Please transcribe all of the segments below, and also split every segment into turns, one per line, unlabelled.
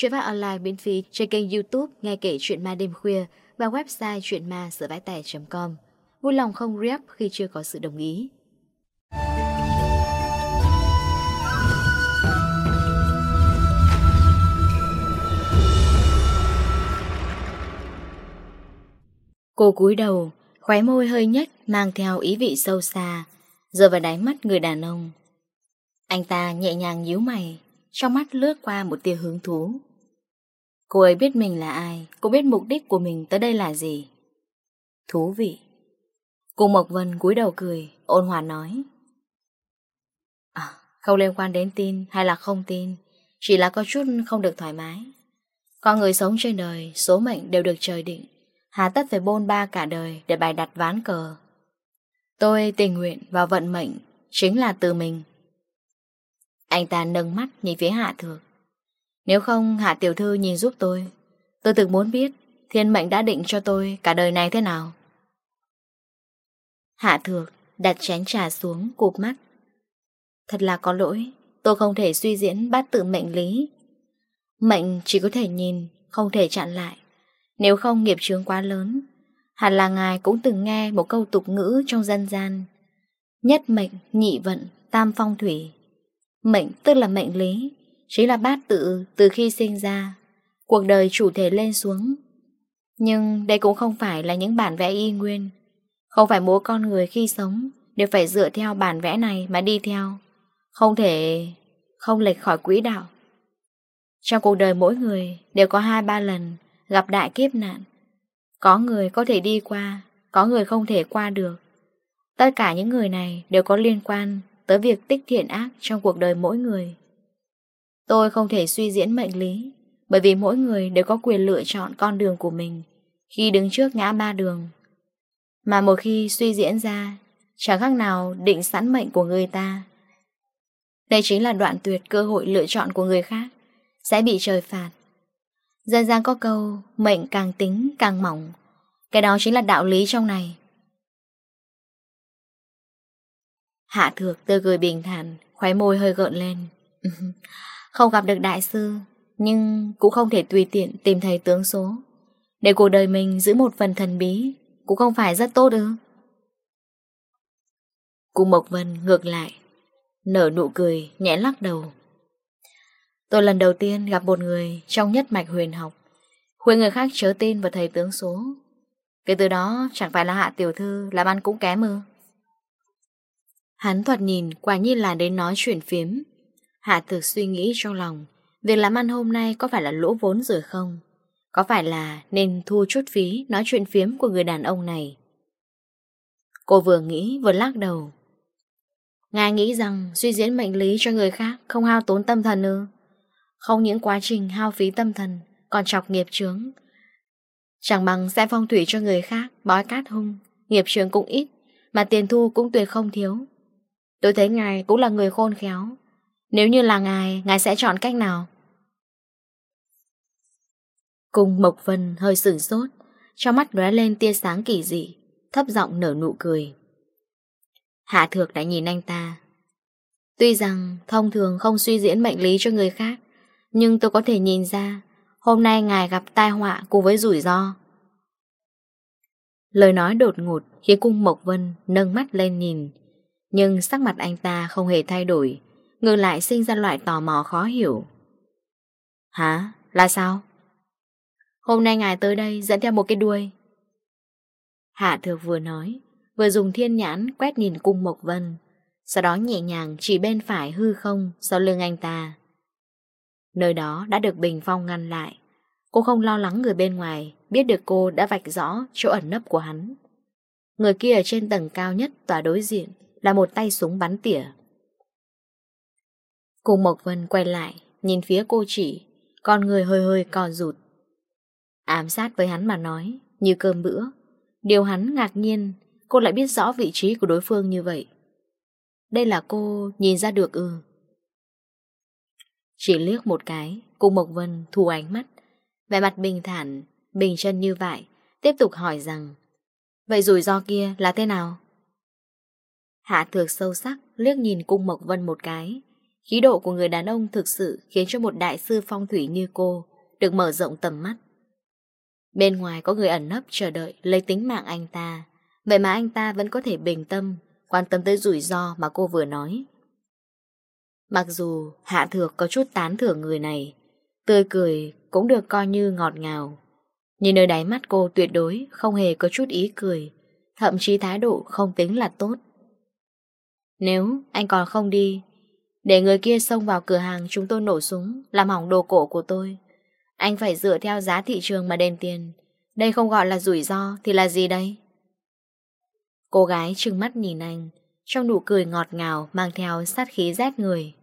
Chuyện phát online miễn phí trên kênh youtube Nghe kể chuyện ma đêm khuya và website chuyenma com Vui lòng không rep khi chưa có sự đồng ý. Cô cúi đầu, khóe môi hơi nhất mang theo ý vị sâu xa, giờ vào đáy mắt người đàn ông. Anh ta nhẹ nhàng nhíu mày, trong mắt lướt qua một tia hứng thú. Cô ấy biết mình là ai, cô biết mục đích của mình tới đây là gì. Thú vị. Cô Mộc Vân cúi đầu cười, ôn hòa nói. À, không liên quan đến tin hay là không tin, chỉ là có chút không được thoải mái. Con người sống trên đời, số mệnh đều được trời định. Hà tất phải bôn ba cả đời để bài đặt ván cờ. Tôi tình nguyện và vận mệnh, chính là từ mình. Anh ta nâng mắt nhìn phía hạ thược. Nếu không Hạ Tiểu Thư nhìn giúp tôi. Tôi thực muốn biết Thiên mệnh đã định cho tôi cả đời này thế nào? Hạ Thược đặt chén trà xuống cụp mắt. Thật là có lỗi Tôi không thể suy diễn bát tự mệnh lý. Mệnh chỉ có thể nhìn Không thể chặn lại. Nếu không nghiệp chướng quá lớn Hẳn là ngài cũng từng nghe một câu tục ngữ trong dân gian. Nhất mệnh, nhị vận, tam phong thủy. Mệnh tức là mệnh lý chính là bát tự từ khi sinh ra, cuộc đời chủ thể lên xuống. Nhưng đây cũng không phải là những bản vẽ y nguyên, không phải mỗi con người khi sống đều phải dựa theo bản vẽ này mà đi theo, không thể không lệch khỏi quỹ đạo. Trong cuộc đời mỗi người đều có hai ba lần gặp đại kiếp nạn. Có người có thể đi qua, có người không thể qua được. Tất cả những người này đều có liên quan tới việc tích thiện ác trong cuộc đời mỗi người. Tôi không thể suy diễn mệnh lý, bởi vì mỗi người đều có quyền lựa chọn con đường của mình khi đứng trước ngã ba đường. Mà một khi suy diễn ra, chẳng khác nào định sẵn mệnh của người ta. Đây chính là đoạn tuyệt cơ hội lựa chọn của người khác, sẽ bị trời phạt. Dân gian có câu, mệnh càng tính càng mỏng. Cái đó chính là đạo lý trong này. Hạ thược tươi cười bình thản, khóe môi hơi gợn lên. Không gặp được đại sư, Nhưng cũng không thể tùy tiện tìm thầy tướng số. Để cuộc đời mình giữ một phần thần bí, Cũng không phải rất tốt ư? Cụ Mộc Vân ngược lại, Nở nụ cười, nhẹ lắc đầu. Tôi lần đầu tiên gặp một người Trong nhất mạch huyền học, Khuyên người khác chớ tin vào thầy tướng số. Kể từ đó, chẳng phải là hạ tiểu thư Làm ăn cũng kém ư? Hắn thoạt nhìn quả nhiên là đến nói chuyện phiếm. Hạ thực suy nghĩ trong lòng, Việc làm ăn hôm nay có phải là lỗ vốn rồi không? Có phải là nên thu chút phí nói chuyện phiếm của người đàn ông này? Cô vừa nghĩ vừa lắc đầu Ngài nghĩ rằng suy diễn mệnh lý cho người khác không hao tốn tâm thần ư Không những quá trình hao phí tâm thần, còn chọc nghiệp chướng Chẳng bằng sẽ phong thủy cho người khác, bói cát hung, Nghiệp chướng cũng ít, mà tiền thu cũng tuyệt không thiếu Tôi thấy ngài cũng là người khôn khéo nếu như là ngài, ngài sẽ chọn cách nào? Cùng Mộc Vân hơi sửng sốt, cho mắt lóe lên tia sáng kỳ dị, thấp giọng nở nụ cười. Hạ Thược đã nhìn anh ta. Tuy rằng thông thường không suy diễn mệnh lý cho người khác, nhưng tôi có thể nhìn ra hôm nay ngài gặp tai họa cùng với rủi ro. Lời nói đột ngột khiến cung Mộc Vân nâng mắt lên nhìn, nhưng sắc mặt anh ta không hề thay đổi, Ngược lại sinh ra loại tò mò khó hiểu. Hả? Là sao? Hôm nay ngài tới đây dẫn theo một cái đuôi. Hạ thược vừa nói, Vừa dùng thiên nhãn quét nhìn cung Mộc Vân, Sau đó nhẹ nhàng chỉ bên phải hư không Sau lưng anh ta. Nơi đó đã được bình phong ngăn lại. Cô không lo lắng người bên ngoài Biết được cô đã vạch rõ chỗ ẩn nấp của hắn. Người kia ở trên tầng cao nhất tòa đối diện Là một tay súng bắn tỉa. Cô Mộc Vân quay lại, Nhìn phía cô chỉ Con người hơi hơi co rụt Ám sát với hắn mà nói, Như cơm bữa Điều hắn ngạc nhiên, Cô lại biết rõ vị trí của đối phương như vậy Đây là cô, nhìn ra được ư. Chỉ liếc một cái, Cô Mộc Vân thu ánh mắt Vẻ mặt bình thản, Bình chân như vậy Tiếp tục hỏi rằng, Vậy rủi ro kia là thế nào? Hạ thược sâu sắc liếc nhìn cung Mộc Vân một cái Khí độ của người đàn ông thực sự khiến cho một đại sư phong thủy như cô được mở rộng tầm mắt. Bên ngoài có người ẩn nấp chờ đợi lấy tính mạng anh ta. Vậy mà anh ta vẫn có thể bình tâm, quan tâm tới rủi ro mà cô vừa nói. Mặc dù Hạ Thược có chút tán thưởng người này, tươi cười cũng được coi như ngọt ngào. Nhưng nơi đáy mắt cô tuyệt đối không hề có chút ý cười, thậm chí thái độ không tính là tốt. Nếu anh còn không đi, để người kia xông vào cửa hàng chúng tôi nổ súng, làm hỏng đồ cổ của tôi. Anh phải dựa theo giá thị trường mà đền tiền. Đây không gọi là rủi ro thì là gì đây? Cô gái trừng mắt nhìn anh, trong nụ cười ngọt ngào mang theo sát khí rét người.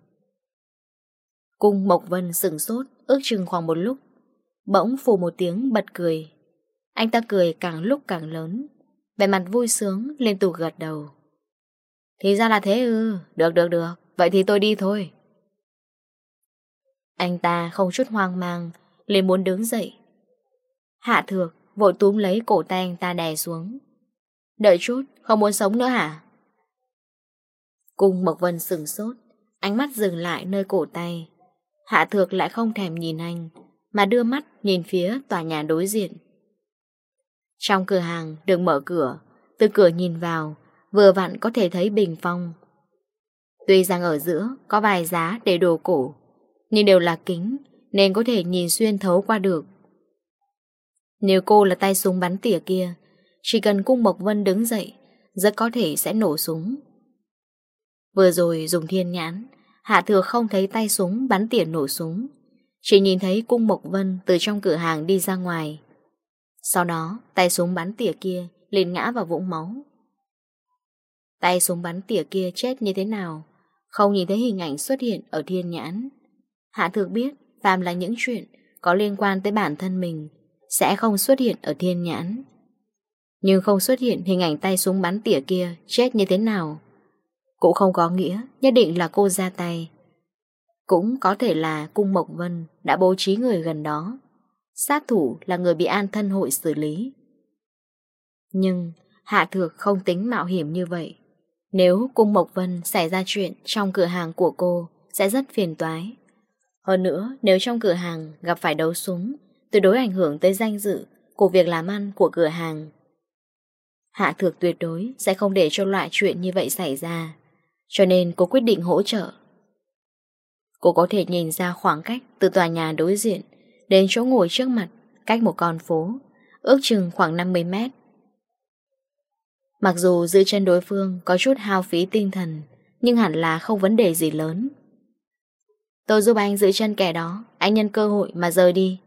Cung Mộc Vân sửng sốt, ước chừng khoảng một lúc. Bỗng phù một tiếng bật cười. Anh ta cười càng lúc càng lớn, vẻ mặt vui sướng, liên tục gật đầu. Thì ra là thế ư, được được được. Vậy thì tôi đi thôi. Anh ta không chút hoang mang, liền muốn đứng dậy. Hạ thược vội túm lấy cổ tay anh ta đè xuống. Đợi chút, Không muốn sống nữa hả? Cùng Mộc Vân sừng sốt, Ánh mắt dừng lại nơi cổ tay. Hạ thược lại không thèm nhìn anh, Mà đưa mắt nhìn phía tòa nhà đối diện. Trong cửa hàng được mở cửa, Từ cửa nhìn vào, Vừa vặn có thể thấy bình phong Tuy rằng ở giữa có vài giá để đồ cổ, nhưng đều là kính nên có thể nhìn xuyên thấu qua được. Nếu cô là tay súng bắn tỉa kia, chỉ cần cung Mộc Vân đứng dậy, rất có thể sẽ nổ súng. Vừa rồi dùng thiên nhãn, Hạ Thừa không thấy tay súng bắn tỉa nổ súng, chỉ nhìn thấy cung Mộc Vân từ trong cửa hàng đi ra ngoài. Sau đó, tay súng bắn tỉa kia liền ngã vào vũng máu. Tay súng bắn tỉa kia chết như thế nào không nhìn thấy hình ảnh xuất hiện ở thiên nhãn. Hạ thược biết, phàm là những chuyện có liên quan tới bản thân mình, sẽ không xuất hiện ở thiên nhãn. Nhưng không xuất hiện hình ảnh tay súng bắn tỉa kia chết như thế nào. Cũng không có nghĩa nhất định là cô ra tay. Cũng có thể là Cung Mộc Vân đã bố trí người gần đó. Sát thủ là người bị an thân hội xử lý. Nhưng Hạ Thược không tính mạo hiểm như vậy. Nếu cung Mộc Vân xảy ra chuyện trong cửa hàng của cô sẽ rất phiền toái. Hơn nữa, nếu trong cửa hàng gặp phải đấu súng, tuyệt đối ảnh hưởng tới danh dự của việc làm ăn của cửa hàng. Hạ thược tuyệt đối sẽ không để cho loại chuyện như vậy xảy ra, cho nên cô quyết định hỗ trợ. Cô có thể nhìn ra khoảng cách từ tòa nhà đối diện đến chỗ ngồi trước mặt, cách một con phố, ước chừng khoảng 50 mét. Mặc dù giữ chân đối phương có chút hao phí tinh thần, nhưng hẳn là không vấn đề gì lớn. Tôi giúp anh giữ chân kẻ đó, anh nhân cơ hội mà rời đi.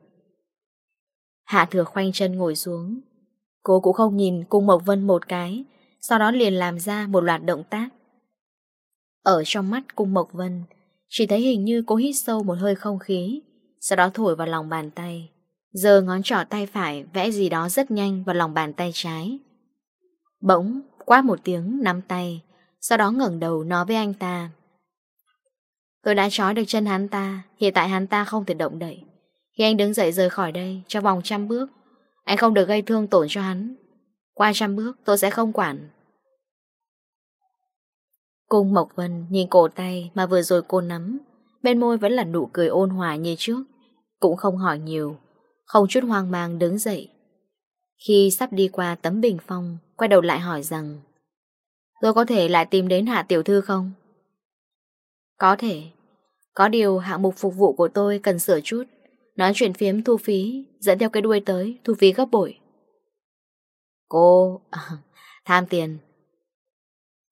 Hạ thừa khoanh chân ngồi xuống. Cô cũng không nhìn cung Mộc Vân một cái, sau đó liền làm ra một loạt động tác. Ở trong mắt cung Mộc Vân, chỉ thấy hình như cô hít sâu một hơi không khí, sau đó thổi vào lòng bàn tay. Giờ ngón trỏ tay phải vẽ gì đó rất nhanh vào lòng bàn tay trái. Bỗng quá một tiếng, nắm tay, Sau đó ngẩn đầu nói với anh ta. Tôi đã trói được chân hắn ta, Hiện tại hắn ta không thể động đậy. Khi anh đứng dậy rời khỏi đây cho vòng trăm bước, Anh không được gây thương tổn cho hắn. Qua trăm bước, tôi sẽ không quản. Cung Mộc Vân nhìn cổ tay Mà vừa rồi cô nắm, Bên môi vẫn là nụ cười ôn hòa như trước, Cũng không hỏi nhiều, Không chút hoang mang đứng dậy. Khi sắp đi qua tấm bình phong Quay đầu lại hỏi rằng Tôi có thể lại tìm đến hạ tiểu thư không? Có thể. Có điều hạng mục phục vụ của tôi cần sửa chút. Nói chuyện phiếm thu phí Dẫn theo cái đuôi tới Thu phí gấp bội. Cô... À, tham tiền.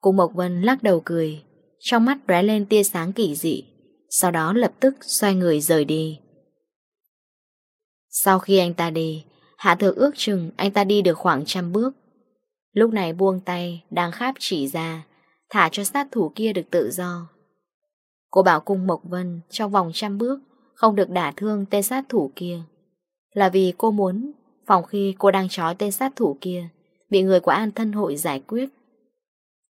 Cô Mộc Vân lắc đầu cười Trong mắt ré lên tia sáng kỳ dị Sau đó lập tức xoay người rời đi. Sau khi anh ta đi Hạ thược ước chừng anh ta đi được khoảng trăm bước. Lúc này buông tay, đang kháp chỉ ra, thả cho sát thủ kia được tự do. Cô bảo cung Mộc Vân trong vòng trăm bước không được đả thương tên sát thủ kia. Là vì cô muốn, phòng khi cô đang trói tên sát thủ kia, bị người của an thân hội giải quyết.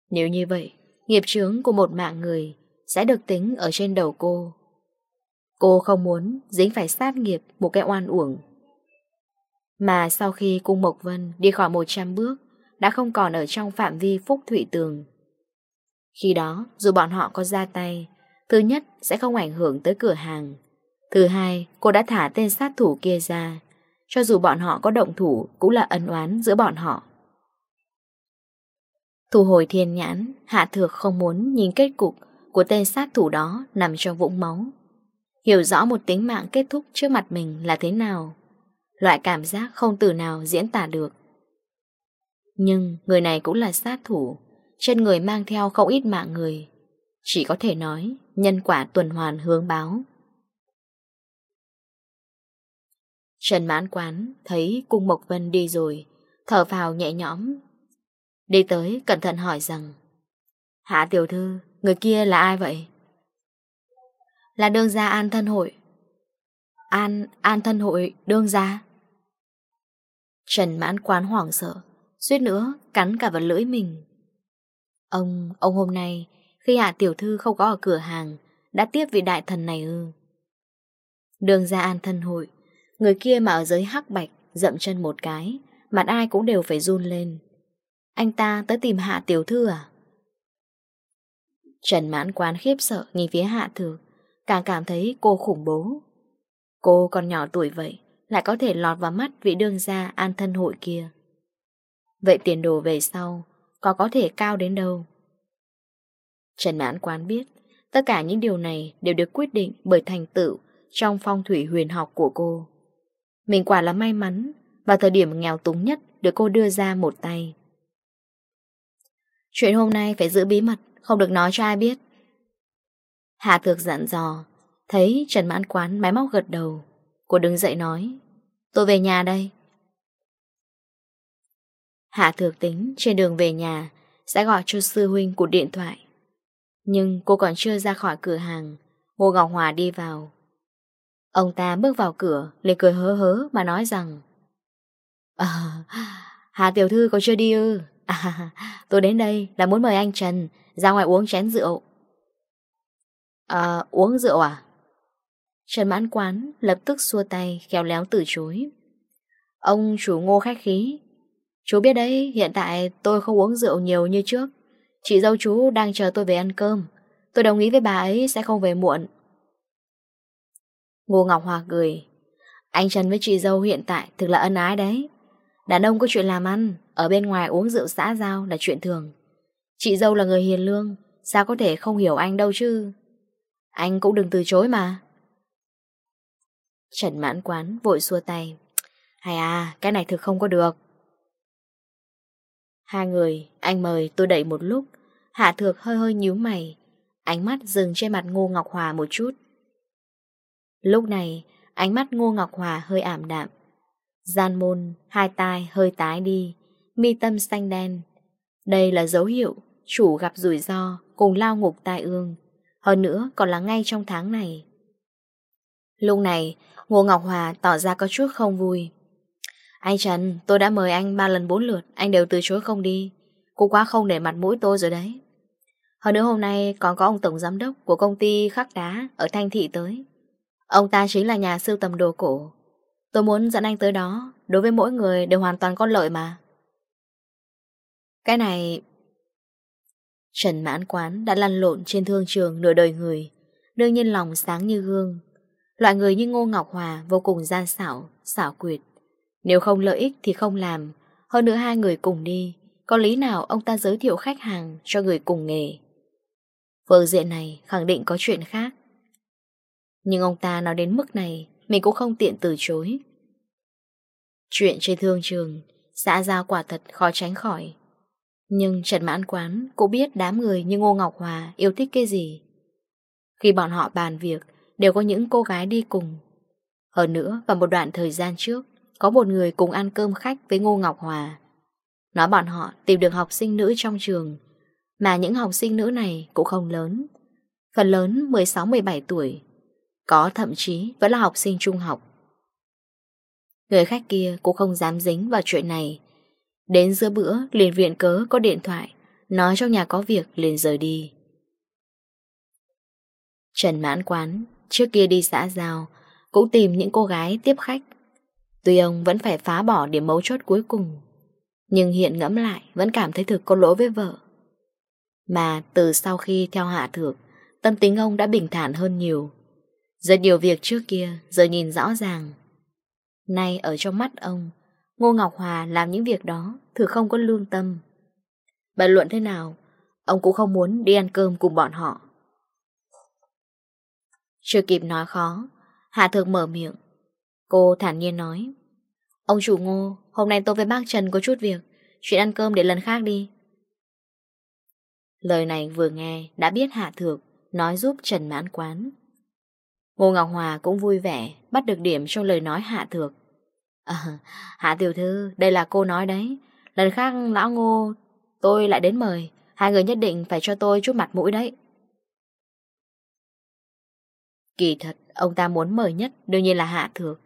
Nếu như vậy, nghiệp chướng của một mạng người sẽ được tính ở trên đầu cô. Cô không muốn dính phải sát nghiệp một cái oan uổng mà sau khi cung Mộc Vân đi khỏi 100 bước, đã không còn ở trong phạm vi phúc thủy tường. Khi đó, dù bọn họ có ra tay, thứ nhất sẽ không ảnh hưởng tới cửa hàng. Thứ hai, cô đã thả tên sát thủ kia ra. Cho dù bọn họ có động thủ cũng là ân oán giữa bọn họ. Thu hồi thiên nhãn, Hạ Thược không muốn nhìn kết cục của tên sát thủ đó nằm trong vũng máu. Hiểu rõ một tính mạng kết thúc trước mặt mình là thế nào Loại cảm giác không từ nào diễn tả được. Nhưng người này cũng là sát thủ. Trên người mang theo không ít mạng người. Chỉ có thể nói Nhân quả tuần hoàn hướng báo. Trần mãn quán Thấy cung Mộc Vân đi rồi Thở vào nhẹ nhõm. Đi tới cẩn thận hỏi rằng Hạ tiểu thư Người kia là ai vậy? Là đương gia an thân hội. An, an thân hội đương gia? Trần mãn quán hoảng sợ, suýt nữa cắn cả vào lưỡi mình. Ông, ông hôm nay, khi hạ tiểu thư không có ở cửa hàng, đã tiếp vị đại thần này ư. Đường ra an thân hội, người kia mà ở dưới hắc bạch, dậm chân một cái, mặt ai cũng đều phải run lên. Anh ta tới tìm hạ tiểu thư à? Trần mãn quán khiếp sợ nhìn phía hạ thư càng cảm thấy cô khủng bố. Cô còn nhỏ tuổi vậy, lại có thể lọt vào mắt vị đương gia an thân hội kia. Vậy tiền đồ về sau, có có thể cao đến đâu? Trần Mãn Quán biết, tất cả những điều này đều được quyết định bởi thành tựu trong phong thủy huyền học của cô. Mình quả là may mắn, và thời điểm nghèo túng nhất được cô đưa ra một tay. Chuyện hôm nay phải giữ bí mật, không được nói cho ai biết. Hạ Thược dặn dò, thấy Trần Mãn Quán máy móc gật đầu. Cô đứng dậy nói Tôi về nhà đây Hạ thược tính trên đường về nhà Sẽ gọi cho sư huynh cuộc điện thoại Nhưng cô còn chưa ra khỏi cửa hàng Ngô Ngọc Hòa đi vào Ông ta bước vào cửa liền cười hớ hớ mà nói rằng À, Hà tiểu thư có chưa đi ư? À, tôi đến đây là muốn mời anh Trần ra ngoài uống chén rượu. À, uống rượu à? Trần mãn quán lập tức xua tay, khéo léo từ chối. Ông chủ ngô khách khí, Chú biết đấy, hiện tại tôi không uống rượu nhiều như trước. Chị dâu chú đang chờ tôi về ăn cơm. Tôi đồng ý với bà ấy sẽ không về muộn. Ngô Ngọc Hòa cười, Anh Trần với chị dâu hiện tại thực là ân ái đấy. Đàn ông có chuyện làm ăn, Ở bên ngoài uống rượu xã giao là chuyện thường. Chị dâu là người hiền lương, Sao có thể không hiểu anh đâu chứ? Anh cũng đừng từ chối mà. Trần mãn quán vội xua tay. Hay à cái này thực không có được. Hai người, Anh mời, tôi đẩy một lúc. Hạ thược hơi hơi nhíu mày. Ánh mắt dừng trên mặt Ngô Ngọc Hòa một chút. Lúc này, Ánh mắt Ngô Ngọc Hòa hơi ảm đạm. Gian môn, Hai tai hơi tái đi. Mi tâm xanh đen. Đây là dấu hiệu Chủ gặp rủi ro cùng lao ngục tai ương. Hơn nữa còn là ngay trong tháng này. Lúc này Ngô Ngọc Hòa tỏ ra có chút không vui. Anh Trần, tôi đã mời anh ba lần bốn lượt, Anh đều từ chối không đi. Cô quá không để mặt mũi tôi rồi đấy. Hơn nữa hôm nay còn có ông tổng giám đốc Của công ty khắc đá ở Thanh Thị tới. Ông ta chính là nhà sưu tầm đồ cổ. Tôi muốn dẫn anh tới đó, Đối với mỗi người đều hoàn toàn có lợi mà. Cái này, Trần mãn quán đã lăn lộn trên thương trường nửa đời người, Đương nhiên lòng sáng như gương. Loại người như Ngô Ngọc Hòa vô cùng gian xảo, xảo quyệt. Nếu không lợi ích thì không làm, hơn nữa hai người cùng đi, có lý nào ông ta giới thiệu khách hàng cho người cùng nghề. Phương diện này khẳng định có chuyện khác. Nhưng ông ta nói đến mức này, mình cũng không tiện từ chối. Chuyện trên thương trường, xã giao quả thật khó tránh khỏi. Nhưng Trần Mãn Quán cũng biết đám người như Ngô Ngọc Hòa yêu thích cái gì. Khi bọn họ bàn việc, đều có những cô gái đi cùng. Hơn nữa, vào một đoạn thời gian trước, có một người cùng ăn cơm khách với Ngô Ngọc Hòa. Nói bọn họ tìm được học sinh nữ trong trường, mà những học sinh nữ này cũng không lớn. Phần lớn 16-17 tuổi, có thậm chí vẫn là học sinh trung học. Người khách kia cũng không dám dính vào chuyện này. Đến giữa bữa liền viện cớ có điện thoại, nói trong nhà có việc liền rời đi. Trần mãn quán trước kia đi xã giao, cũng tìm những cô gái tiếp khách. Tuy ông vẫn phải phá bỏ điểm mấu chốt cuối cùng, nhưng hiện ngẫm lại vẫn cảm thấy thực có lỗi với vợ. Mà từ sau khi theo hạ thược, tâm tính ông đã bình thản hơn nhiều. Rất nhiều việc trước kia giờ nhìn rõ ràng. Nay ở trong mắt ông, Ngô Ngọc Hòa làm những việc đó thử không có lương tâm. bàn luận thế nào, ông cũng không muốn đi ăn cơm cùng bọn họ. Chưa kịp nói khó Hạ thược mở miệng. Cô thản nhiên nói Ông chủ ngô Hôm nay tôi với bác Trần có chút việc Chuyện ăn cơm để lần khác đi. Lời này vừa nghe Đã biết Hạ thược Nói giúp Trần mãn quán. Ngô Ngọc Hòa cũng vui vẻ Bắt được điểm trong lời nói Hạ thược. À, Hạ tiểu thư Đây là cô nói đấy. Lần khác lão ngô Tôi lại đến mời. Hai người nhất định phải cho tôi chút mặt mũi đấy. Kỳ thật, ông ta muốn mời nhất đương nhiên là Hạ Thược.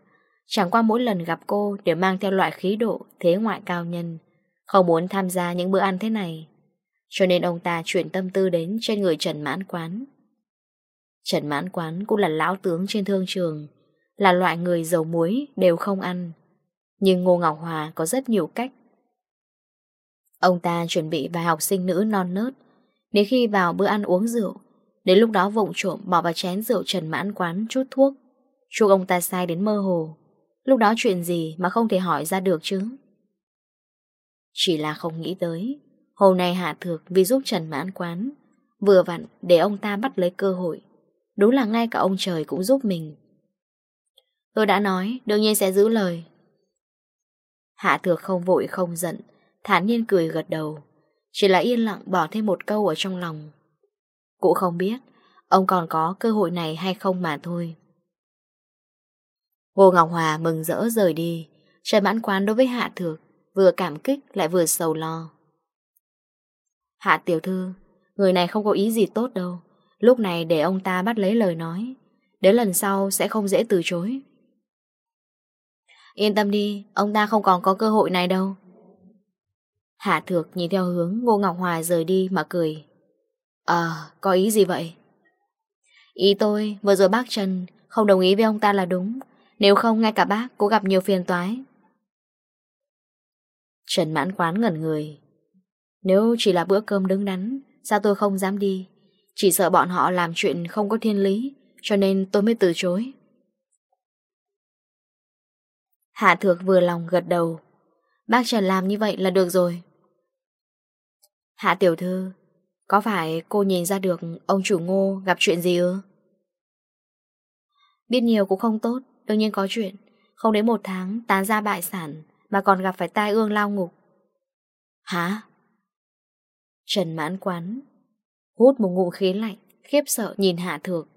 Chẳng qua mỗi lần gặp cô đều mang theo loại khí độ thế ngoại cao nhân, không muốn tham gia những bữa ăn thế này. Cho nên ông ta chuyển tâm tư đến trên người Trần Mãn Quán. Trần Mãn Quán cũng là lão tướng trên thương trường, là loại người dầu muối đều không ăn. Nhưng Ngô Ngọc Hòa có rất nhiều cách. Ông ta chuẩn bị vài học sinh nữ non nớt, nếu khi vào bữa ăn uống rượu Đến lúc đó vụng trộm bỏ vào chén rượu Trần Mãn quán chút thuốc. Chuộc ông ta sai đến mơ hồ. Lúc đó chuyện gì mà không thể hỏi ra được chứ? Chỉ là không nghĩ tới, hôm nay hạ thược vì giúp Trần Mãn quán, Vừa vặn để ông ta bắt lấy cơ hội. Đúng là ngay cả ông trời cũng giúp mình. Tôi đã nói, Đương nhiên sẽ giữ lời. Hạ thược không vội không giận, Thản nhiên cười gật đầu. Chỉ là yên lặng bỏ thêm một câu ở trong lòng. Cũng không biết, Ông còn có cơ hội này hay không mà thôi. Ngô Ngọc Hòa mừng rỡ rời đi, Trần mãn quán đối với Hạ Thược Vừa cảm kích lại vừa sầu lo. Hạ tiểu thư, Người này không có ý gì tốt đâu, Lúc này để ông ta bắt lấy lời nói, Đến lần sau sẽ không dễ từ chối. Yên tâm đi, Ông ta không còn có cơ hội này đâu. Hạ Thược nhìn theo hướng Ngô Ngọc Hòa rời đi mà cười. À, có ý gì vậy? Ý tôi, vừa rồi bác Trần không đồng ý với ông ta là đúng. Nếu không, ngay cả bác cũng gặp nhiều phiền toái. Trần mãn quán ngẩn người. Nếu chỉ là bữa cơm đứng đắn, sao tôi không dám đi? Chỉ sợ bọn họ làm chuyện không có thiên lý, cho nên tôi mới từ chối. Hạ thược vừa lòng gật đầu. Bác Trần làm như vậy là được rồi. Hạ tiểu thư, có phải cô nhìn ra được ông chủ ngô gặp chuyện gì ư? Biết nhiều cũng không tốt, đương nhiên có chuyện. Không đến một tháng tán ra bại sản mà còn gặp phải tai ương lao ngục. Hả? Trần mãn quán hút một ngụm khí lạnh, khiếp sợ nhìn Hạ Thược.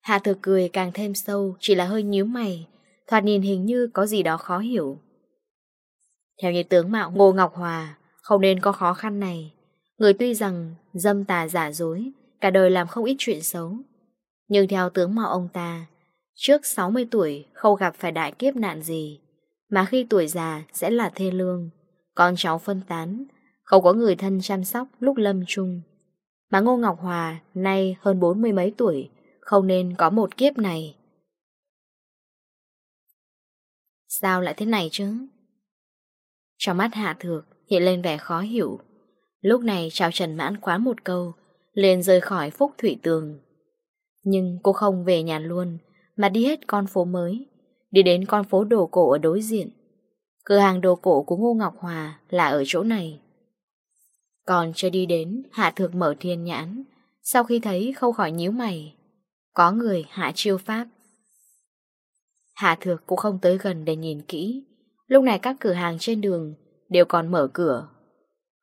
Hạ Thược cười càng thêm sâu, chỉ là hơi nhíu mày, thoạt nhìn hình như có gì đó khó hiểu. Theo như tướng mạo Ngô Ngọc Hòa, không nên có khó khăn này. Người tuy rằng dâm tà giả dối, cả đời làm không ít chuyện xấu. Nhưng theo tướng mạo ông ta, trước 60 tuổi không gặp phải đại kiếp nạn gì, mà khi tuổi già sẽ là thê lương, con cháu phân tán, không có người thân chăm sóc lúc lâm chung. Mà Ngô Ngọc Hòa nay hơn bốn mươi mấy tuổi, không nên có một kiếp này. Sao lại thế này chứ? Trong mắt Hạ Thược hiện lên vẻ khó hiểu. Lúc này chào Trần Mãn quá một câu, liền rời khỏi Phúc Thủy Tường. Nhưng cô không về nhà luôn, mà đi hết con phố mới, đi đến con phố đồ cổ ở đối diện. Cửa hàng đồ cổ của Ngô Ngọc Hòa là ở chỗ này. Còn chưa đi đến, Hạ Thược mở thiên nhãn, sau khi thấy không khỏi nhíu mày. Có người hạ chiêu pháp. Hạ Thược cũng không tới gần để nhìn kỹ. Lúc này các cửa hàng trên đường đều còn mở cửa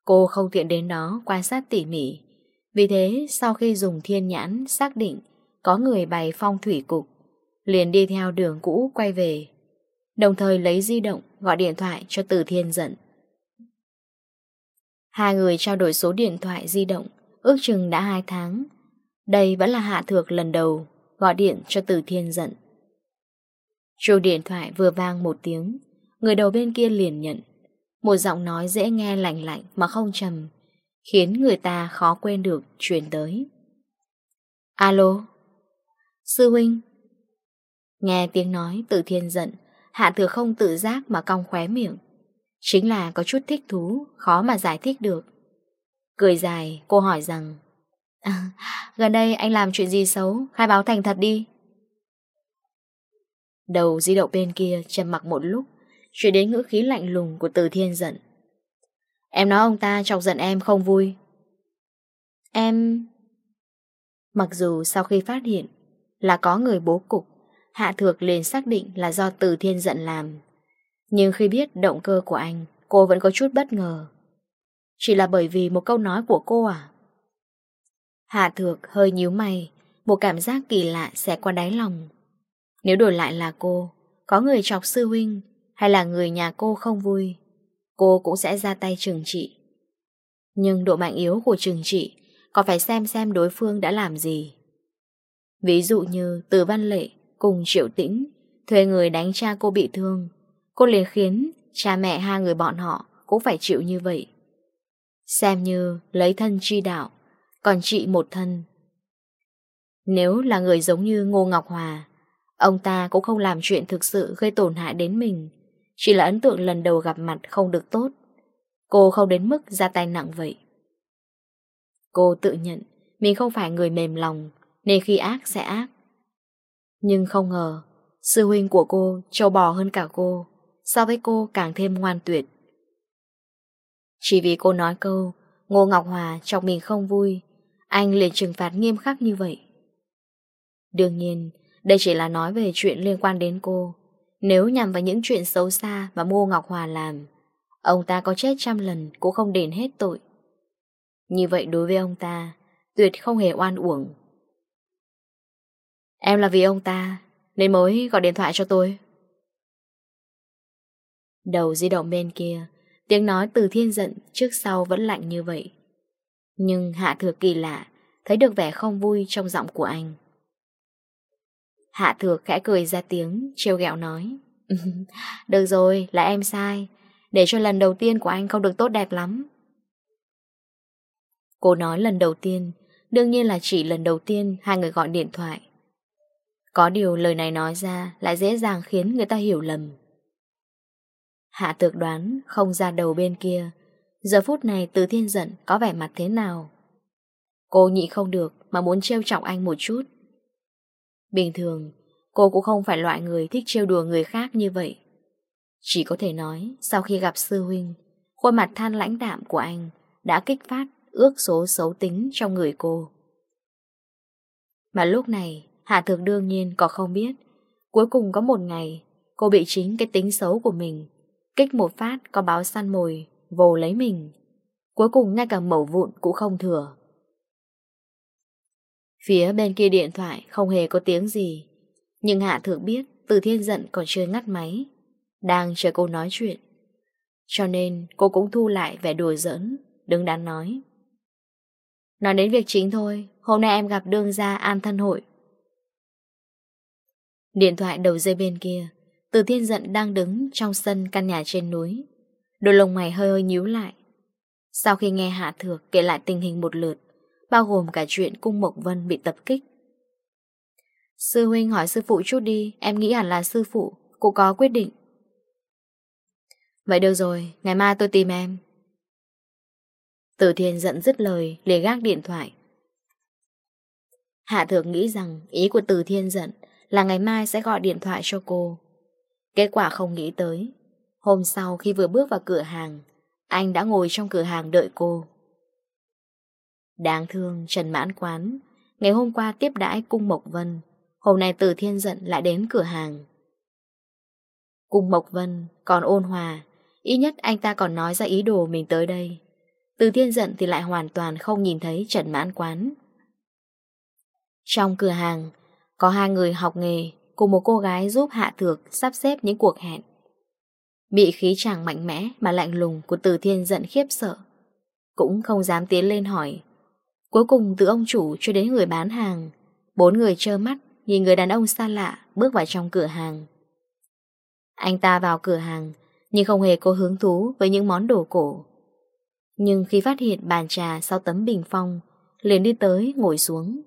Cô không tiện đến đó quan sát tỉ mỉ. Vì thế, sau khi dùng thiên nhãn xác định có người bày phong thủy cục, liền đi theo đường cũ quay về, đồng thời lấy di động gọi điện thoại cho Từ Thiên giận. Hai người trao đổi số điện thoại di động, ước chừng đã hai tháng. Đây vẫn là Hạ Thược lần đầu gọi điện cho Từ Thiên giận. Chuông điện thoại vừa vang một tiếng, người đầu bên kia liền nhận. Một giọng nói dễ nghe lạnh lạnh mà không trầm, Khiến người ta khó quên được truyền tới. Alo? Sư huynh? Nghe tiếng nói từ thiên giận, Hạ thừa không tự giác mà cong khóe miệng. Chính là có chút thích thú, Khó mà giải thích được. Cười dài, cô hỏi rằng à, Gần đây anh làm chuyện gì xấu? Khai báo thành thật đi. Đầu di động bên kia trầm mặc một lúc Chuyển đến ngữ khí lạnh lùng của từ thiên giận Em nói ông ta chọc giận em không vui Em... Mặc dù sau khi phát hiện là có người bố cục, Hạ Thược liền xác định là do Từ Thiên giận làm. Nhưng khi biết động cơ của anh, cô vẫn có chút bất ngờ. Chỉ là bởi vì một câu nói của cô à? Hạ Thược hơi nhíu mày, một cảm giác kỳ lạ sẽ qua đáy lòng. Nếu đổi lại là cô, có người chọc sư huynh, hay là người nhà cô không vui, cô cũng sẽ ra tay trừng trị. Nhưng độ mạnh yếu của trừng trị còn phải xem xem đối phương đã làm gì. Ví dụ như Từ Văn Lệ cùng Triệu Tĩnh thuê người đánh cha cô bị thương, cô liền khiến cha mẹ hai người bọn họ cũng phải chịu như vậy. Xem như lấy thân chi đạo, còn chị một thân. Nếu là người giống như Ngô Ngọc Hòa, ông ta cũng không làm chuyện thực sự gây tổn hại đến mình, chỉ là ấn tượng lần đầu gặp mặt không được tốt. Cô không đến mức ra tay nặng vậy. Cô tự nhận Mình không phải người mềm lòng, Nên khi ác sẽ ác. Nhưng không ngờ, Sư huynh của cô trâu bò hơn cả cô, So với cô càng thêm ngoan tuyệt. Chỉ vì cô nói câu, Ngô Ngọc Hòa trong mình không vui, Anh liền trừng phạt nghiêm khắc như vậy. Đương nhiên, Đây chỉ là nói về chuyện liên quan đến cô nếu nhằm vào những chuyện xấu xa mà Ngô Ngọc Hòa làm, ông ta có chết trăm lần cũng không đền hết tội. Như vậy đối với ông ta, tuyệt không hề oan uổng. Em là vì ông ta, nên mới gọi điện thoại cho tôi. Đầu di động bên kia, tiếng nói từ thiên giận trước sau vẫn lạnh như vậy. Nhưng Hạ Thừa kỳ lạ, thấy được vẻ không vui trong giọng của anh. Hạ Thược khẽ cười ra tiếng, trêu ghẹo nói. được rồi, là em sai. Để cho lần đầu tiên của anh không được tốt đẹp lắm. Cô nói lần đầu tiên, đương nhiên là chỉ lần đầu tiên hai người gọi điện thoại. Có điều lời này nói ra lại dễ dàng khiến người ta hiểu lầm. Hạ Thược đoán không ra đầu bên kia. Giờ phút này từ thiên giận có vẻ mặt thế nào? Cô nhị không được mà muốn trêu trọng anh một chút. Bình thường, cô cũng không phải loại người thích trêu đùa người khác như vậy. Chỉ có thể nói, sau khi gặp sư huynh, khuôn mặt than lãnh đạm của anh đã kích phát ước số xấu tính trong người cô. Mà lúc này, Hạ Thược đương nhiên có không biết, cuối cùng có một ngày, cô bị chính cái tính xấu của mình, kích một phát có báo săn mồi, vồ lấy mình. Cuối cùng ngay cả mẩu vụn cũng không thừa. Phía bên kia điện thoại không hề có tiếng gì. Nhưng Hạ Thược biết Từ Thiên Dận còn chưa ngắt máy, Đang chờ cô nói chuyện. Cho nên cô cũng thu lại vẻ đùa giỡn, Đứng đắn nói. Nói đến việc chính thôi, Hôm nay em gặp đương gia an thân hội. Điện thoại đầu dây bên kia, Từ Thiên Dận đang đứng trong sân căn nhà trên núi. Đôi lông mày hơi hơi nhíu lại. Sau khi nghe Hạ Thược kể lại tình hình một lượt bao gồm cả chuyện cung Mộc Vân bị tập kích. Sư huynh hỏi sư phụ chút đi, em nghĩ hẳn là sư phụ, cô có quyết định. Vậy được rồi, ngày mai tôi tìm em. Tử Thiên giận dứt lời, liền gác điện thoại. Hạ thượng nghĩ rằng ý của Từ Thiên giận là ngày mai sẽ gọi điện thoại cho cô. Kết quả không nghĩ tới. Hôm sau khi vừa bước vào cửa hàng, anh đã ngồi trong cửa hàng đợi cô. Đáng thương Trần Mãn Quán. Ngày hôm qua tiếp đãi Cung Mộc Vân. Hôm nay từ thiên giận lại đến cửa hàng. Cung Mộc Vân, còn ôn hòa. Ít nhất anh ta còn nói ra ý đồ mình tới đây. Từ thiên giận thì lại hoàn toàn không nhìn thấy Trần Mãn Quán. Trong cửa hàng, Có hai người học nghề Cùng một cô gái giúp Hạ Thược sắp xếp những cuộc hẹn. Bị khí chàng mạnh mẽ mà lạnh lùng của từ thiên giận khiếp sợ. Cũng không dám tiến lên hỏi Cuối cùng từ ông chủ cho đến người bán hàng, Bốn người trơ mắt Nhìn người đàn ông xa lạ bước vào trong cửa hàng. Anh ta vào cửa hàng, Nhưng không hề có hứng thú Với những món đồ cổ. Nhưng khi phát hiện bàn trà Sau tấm bình phong, Liền đi tới ngồi xuống.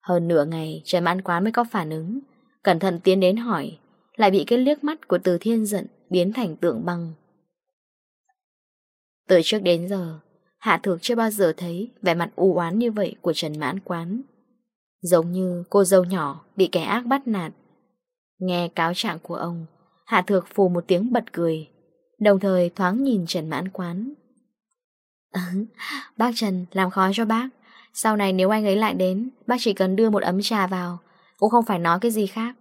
Hơn nửa ngày, Trần mãn quán mới có phản ứng, Cẩn thận tiến đến hỏi, Lại bị cái liếc mắt của từ thiên giận Biến thành tượng băng. Từ trước đến giờ Hạ Thược chưa bao giờ thấy vẻ mặt u oán như vậy của Trần Mãn Quán. Giống như cô dâu nhỏ bị kẻ ác bắt nạt. Nghe cáo trạng của ông, Hạ Thược phù một tiếng bật cười, đồng thời thoáng nhìn Trần Mãn Quán. bác Trần, làm khó cho bác. Sau này nếu anh ấy lại đến, bác chỉ cần đưa một ấm trà vào, cũng không phải nói cái gì khác.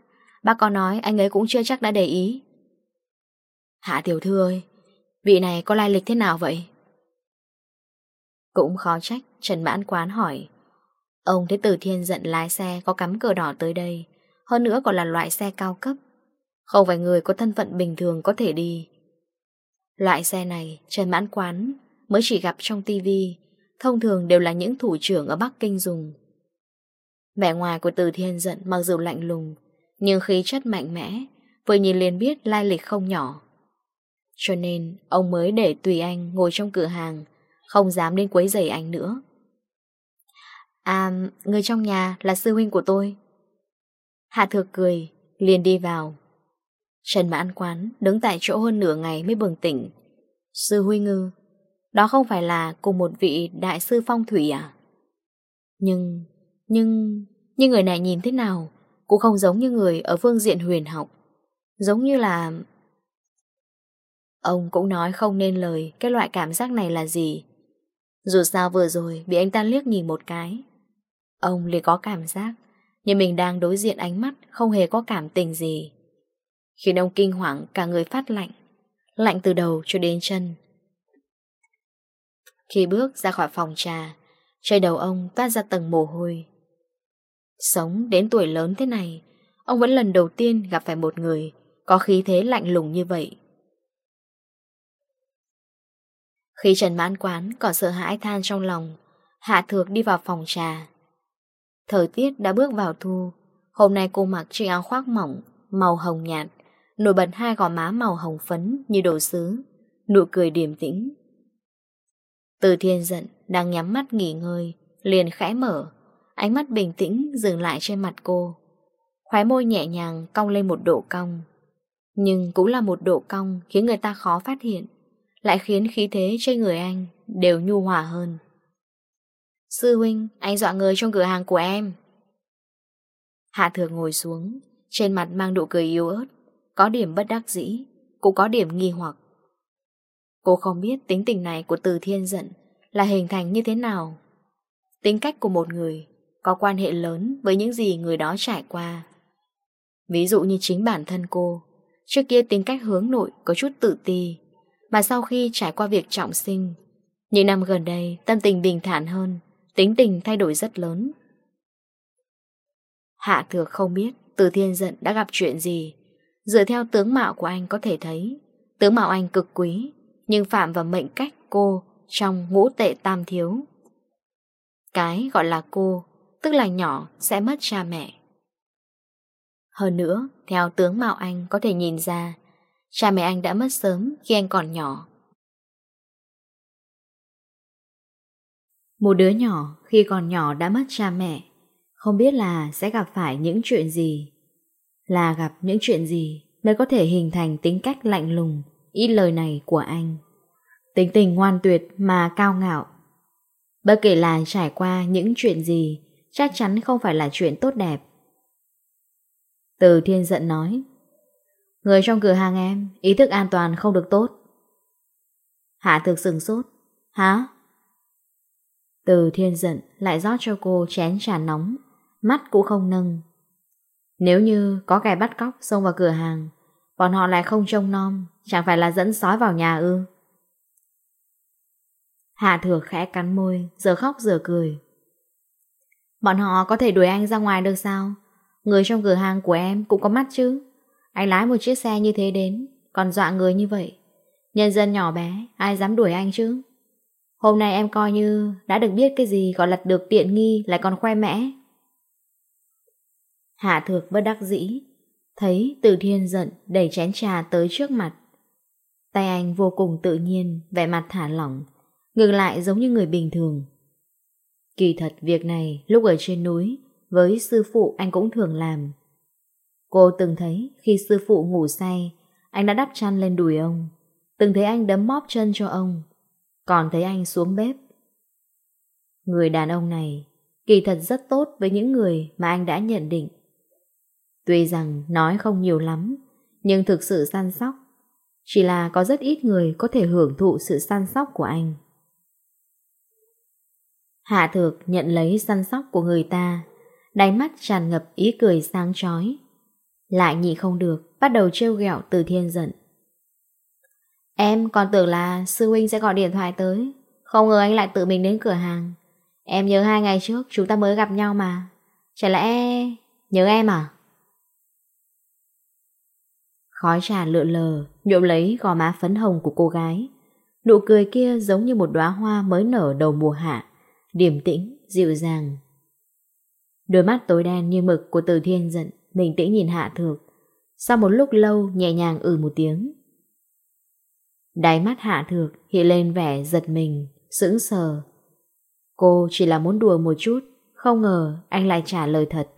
Bác có nói anh ấy cũng chưa chắc đã để ý. Hạ tiểu thư ơi, vị này có lai lịch thế nào vậy? Cũng khó trách, Trần Mãn Quán hỏi. Ông thấy Từ Thiên giận lái xe có cắm cờ đỏ tới đây, hơn nữa còn là loại xe cao cấp. Không phải người có thân phận bình thường có thể đi. Loại xe này, Trần Mãn Quán mới chỉ gặp trong tivi thông thường đều là những thủ trưởng ở Bắc Kinh dùng. Vẻ ngoài của Từ Thiên giận mặc dù lạnh lùng, nhưng khí chất mạnh mẽ, vừa nhìn liền biết lai lịch không nhỏ. Cho nên, ông mới để tùy anh ngồi trong cửa hàng, không dám đến quấy rầy anh nữa. À người trong nhà là sư huynh của tôi. Hạ thược cười, Liền đi vào. Trần mãn quán đứng tại chỗ hơn nửa ngày mới bừng tỉnh. Sư huynh ngư Đó không phải là cùng một vị đại sư phong thủy à? Nhưng Nhưng như người này nhìn thế nào Cũng không giống như người ở phương diện huyền học. Giống như là, Ông cũng nói không nên lời, Cái loại cảm giác này là gì? Dù sao vừa rồi bị anh ta liếc nhìn một cái. Ông liền có cảm giác Nhưng mình đang đối diện ánh mắt Không hề có cảm tình gì. Khi ông kinh hoàng, cả người phát lạnh Lạnh từ đầu cho đến chân. Khi bước ra khỏi phòng trà trời đầu ông toát ra tầng mồ hôi. Sống đến tuổi lớn thế này, Ông vẫn lần đầu tiên gặp phải một người Có khí thế lạnh lùng như vậy. Khi Trần mãn quán còn sợ hãi than trong lòng, Hạ Thược đi vào phòng trà. Thời tiết đã bước vào thu, hôm nay cô mặc chiếc áo khoác mỏng, màu hồng nhạt, nổi bật hai gò má màu hồng phấn như đồ sứ, nụ cười điềm tĩnh. Từ thiên giận, đang nhắm mắt nghỉ ngơi, liền khẽ mở, ánh mắt bình tĩnh dừng lại trên mặt cô. Khóe môi nhẹ nhàng cong lên một độ cong, nhưng cũng là một độ cong khiến người ta khó phát hiện lại khiến khí thế trên người anh đều nhu hòa hơn. Sư huynh, anh dọa người trong cửa hàng của em. Hạ thược ngồi xuống, trên mặt mang độ cười yếu ớt, có điểm bất đắc dĩ, cũng có điểm nghi hoặc. Cô không biết tính tình này của từ thiên giận là hình thành như thế nào. Tính cách của một người có quan hệ lớn với những gì người đó trải qua. Ví dụ như chính bản thân cô, trước kia tính cách hướng nội có chút tự ti, mà sau khi trải qua việc trọng sinh, Những năm gần đây, Tâm tình bình thản hơn, Tính tình thay đổi rất lớn. Hạ thừa không biết Từ thiên giận đã gặp chuyện gì. Dựa theo tướng mạo của anh có thể thấy, Tướng mạo anh cực quý, Nhưng phạm vào mệnh cách cô Trong ngũ tệ tam thiếu. Cái gọi là cô, Tức là nhỏ, sẽ mất cha mẹ. Hơn nữa, Theo tướng mạo anh có thể nhìn ra Cha mẹ anh đã mất sớm khi anh còn nhỏ. Một đứa nhỏ khi còn nhỏ đã mất cha mẹ, không biết là sẽ gặp phải những chuyện gì. Là gặp những chuyện gì mới có thể hình thành tính cách lạnh lùng, ít lời này của anh. Tính tình ngoan tuyệt mà cao ngạo. Bất kể là trải qua những chuyện gì, chắc chắn không phải là chuyện tốt đẹp. Từ thiên giận nói, Người trong cửa hàng em, ý thức an toàn không được tốt. Hạ thực sừng sốt. Hả? Từ thiên giận lại rót cho cô chén trà nóng, mắt cũng không nâng. Nếu như có kẻ bắt cóc xông vào cửa hàng, bọn họ lại không trông nom, chẳng phải là dẫn sói vào nhà ư. Hạ thừa khẽ cắn môi, giờ khóc giờ cười. Bọn họ có thể đuổi anh ra ngoài được sao? Người trong cửa hàng của em cũng có mắt chứ. Anh lái một chiếc xe như thế đến, Còn dọa người như vậy. Nhân dân nhỏ bé, Ai dám đuổi anh chứ? Hôm nay em coi như đã được biết cái gì Gọi lật được tiện nghi lại còn khoe mẽ. Hạ thược bất đắc dĩ, Thấy từ thiên giận đẩy chén trà tới trước mặt. Tay anh vô cùng tự nhiên, Vẻ mặt thả lỏng, Ngược lại giống như người bình thường. Kỳ thật việc này lúc ở trên núi, Với sư phụ anh cũng thường làm. Cô từng thấy khi sư phụ ngủ say, anh đã đắp chăn lên đùi ông. Từng thấy anh đấm móp chân cho ông. Còn thấy anh xuống bếp. Người đàn ông này kỳ thật rất tốt với những người mà anh đã nhận định. Tuy rằng nói không nhiều lắm, nhưng thực sự săn sóc. Chỉ là có rất ít người có thể hưởng thụ sự săn sóc của anh. Hạ thược nhận lấy săn sóc của người ta, đáy mắt tràn ngập ý cười sáng chói lại nhị không được, bắt đầu trêu ghẹo từ thiên giận. Em còn tưởng là sư huynh sẽ gọi điện thoại tới, không ngờ anh lại tự mình đến cửa hàng. Em nhớ hai ngày trước chúng ta mới gặp nhau mà. Chả lẽ nhớ em à? Khói trà lượn lờ, nhuộm lấy gò má phấn hồng của cô gái. Nụ cười kia giống như một đóa hoa mới nở đầu mùa hạ, điềm tĩnh, dịu dàng. Đôi mắt tối đen như mực của Từ Thiên giận Bình tĩnh nhìn Hạ Thược. Sau một lúc lâu, nhẹ nhàng ừ một tiếng. Đáy mắt Hạ Thược hiện lên vẻ giật mình, Sững sờ. Cô chỉ là muốn đùa một chút, Không ngờ anh lại trả lời thật.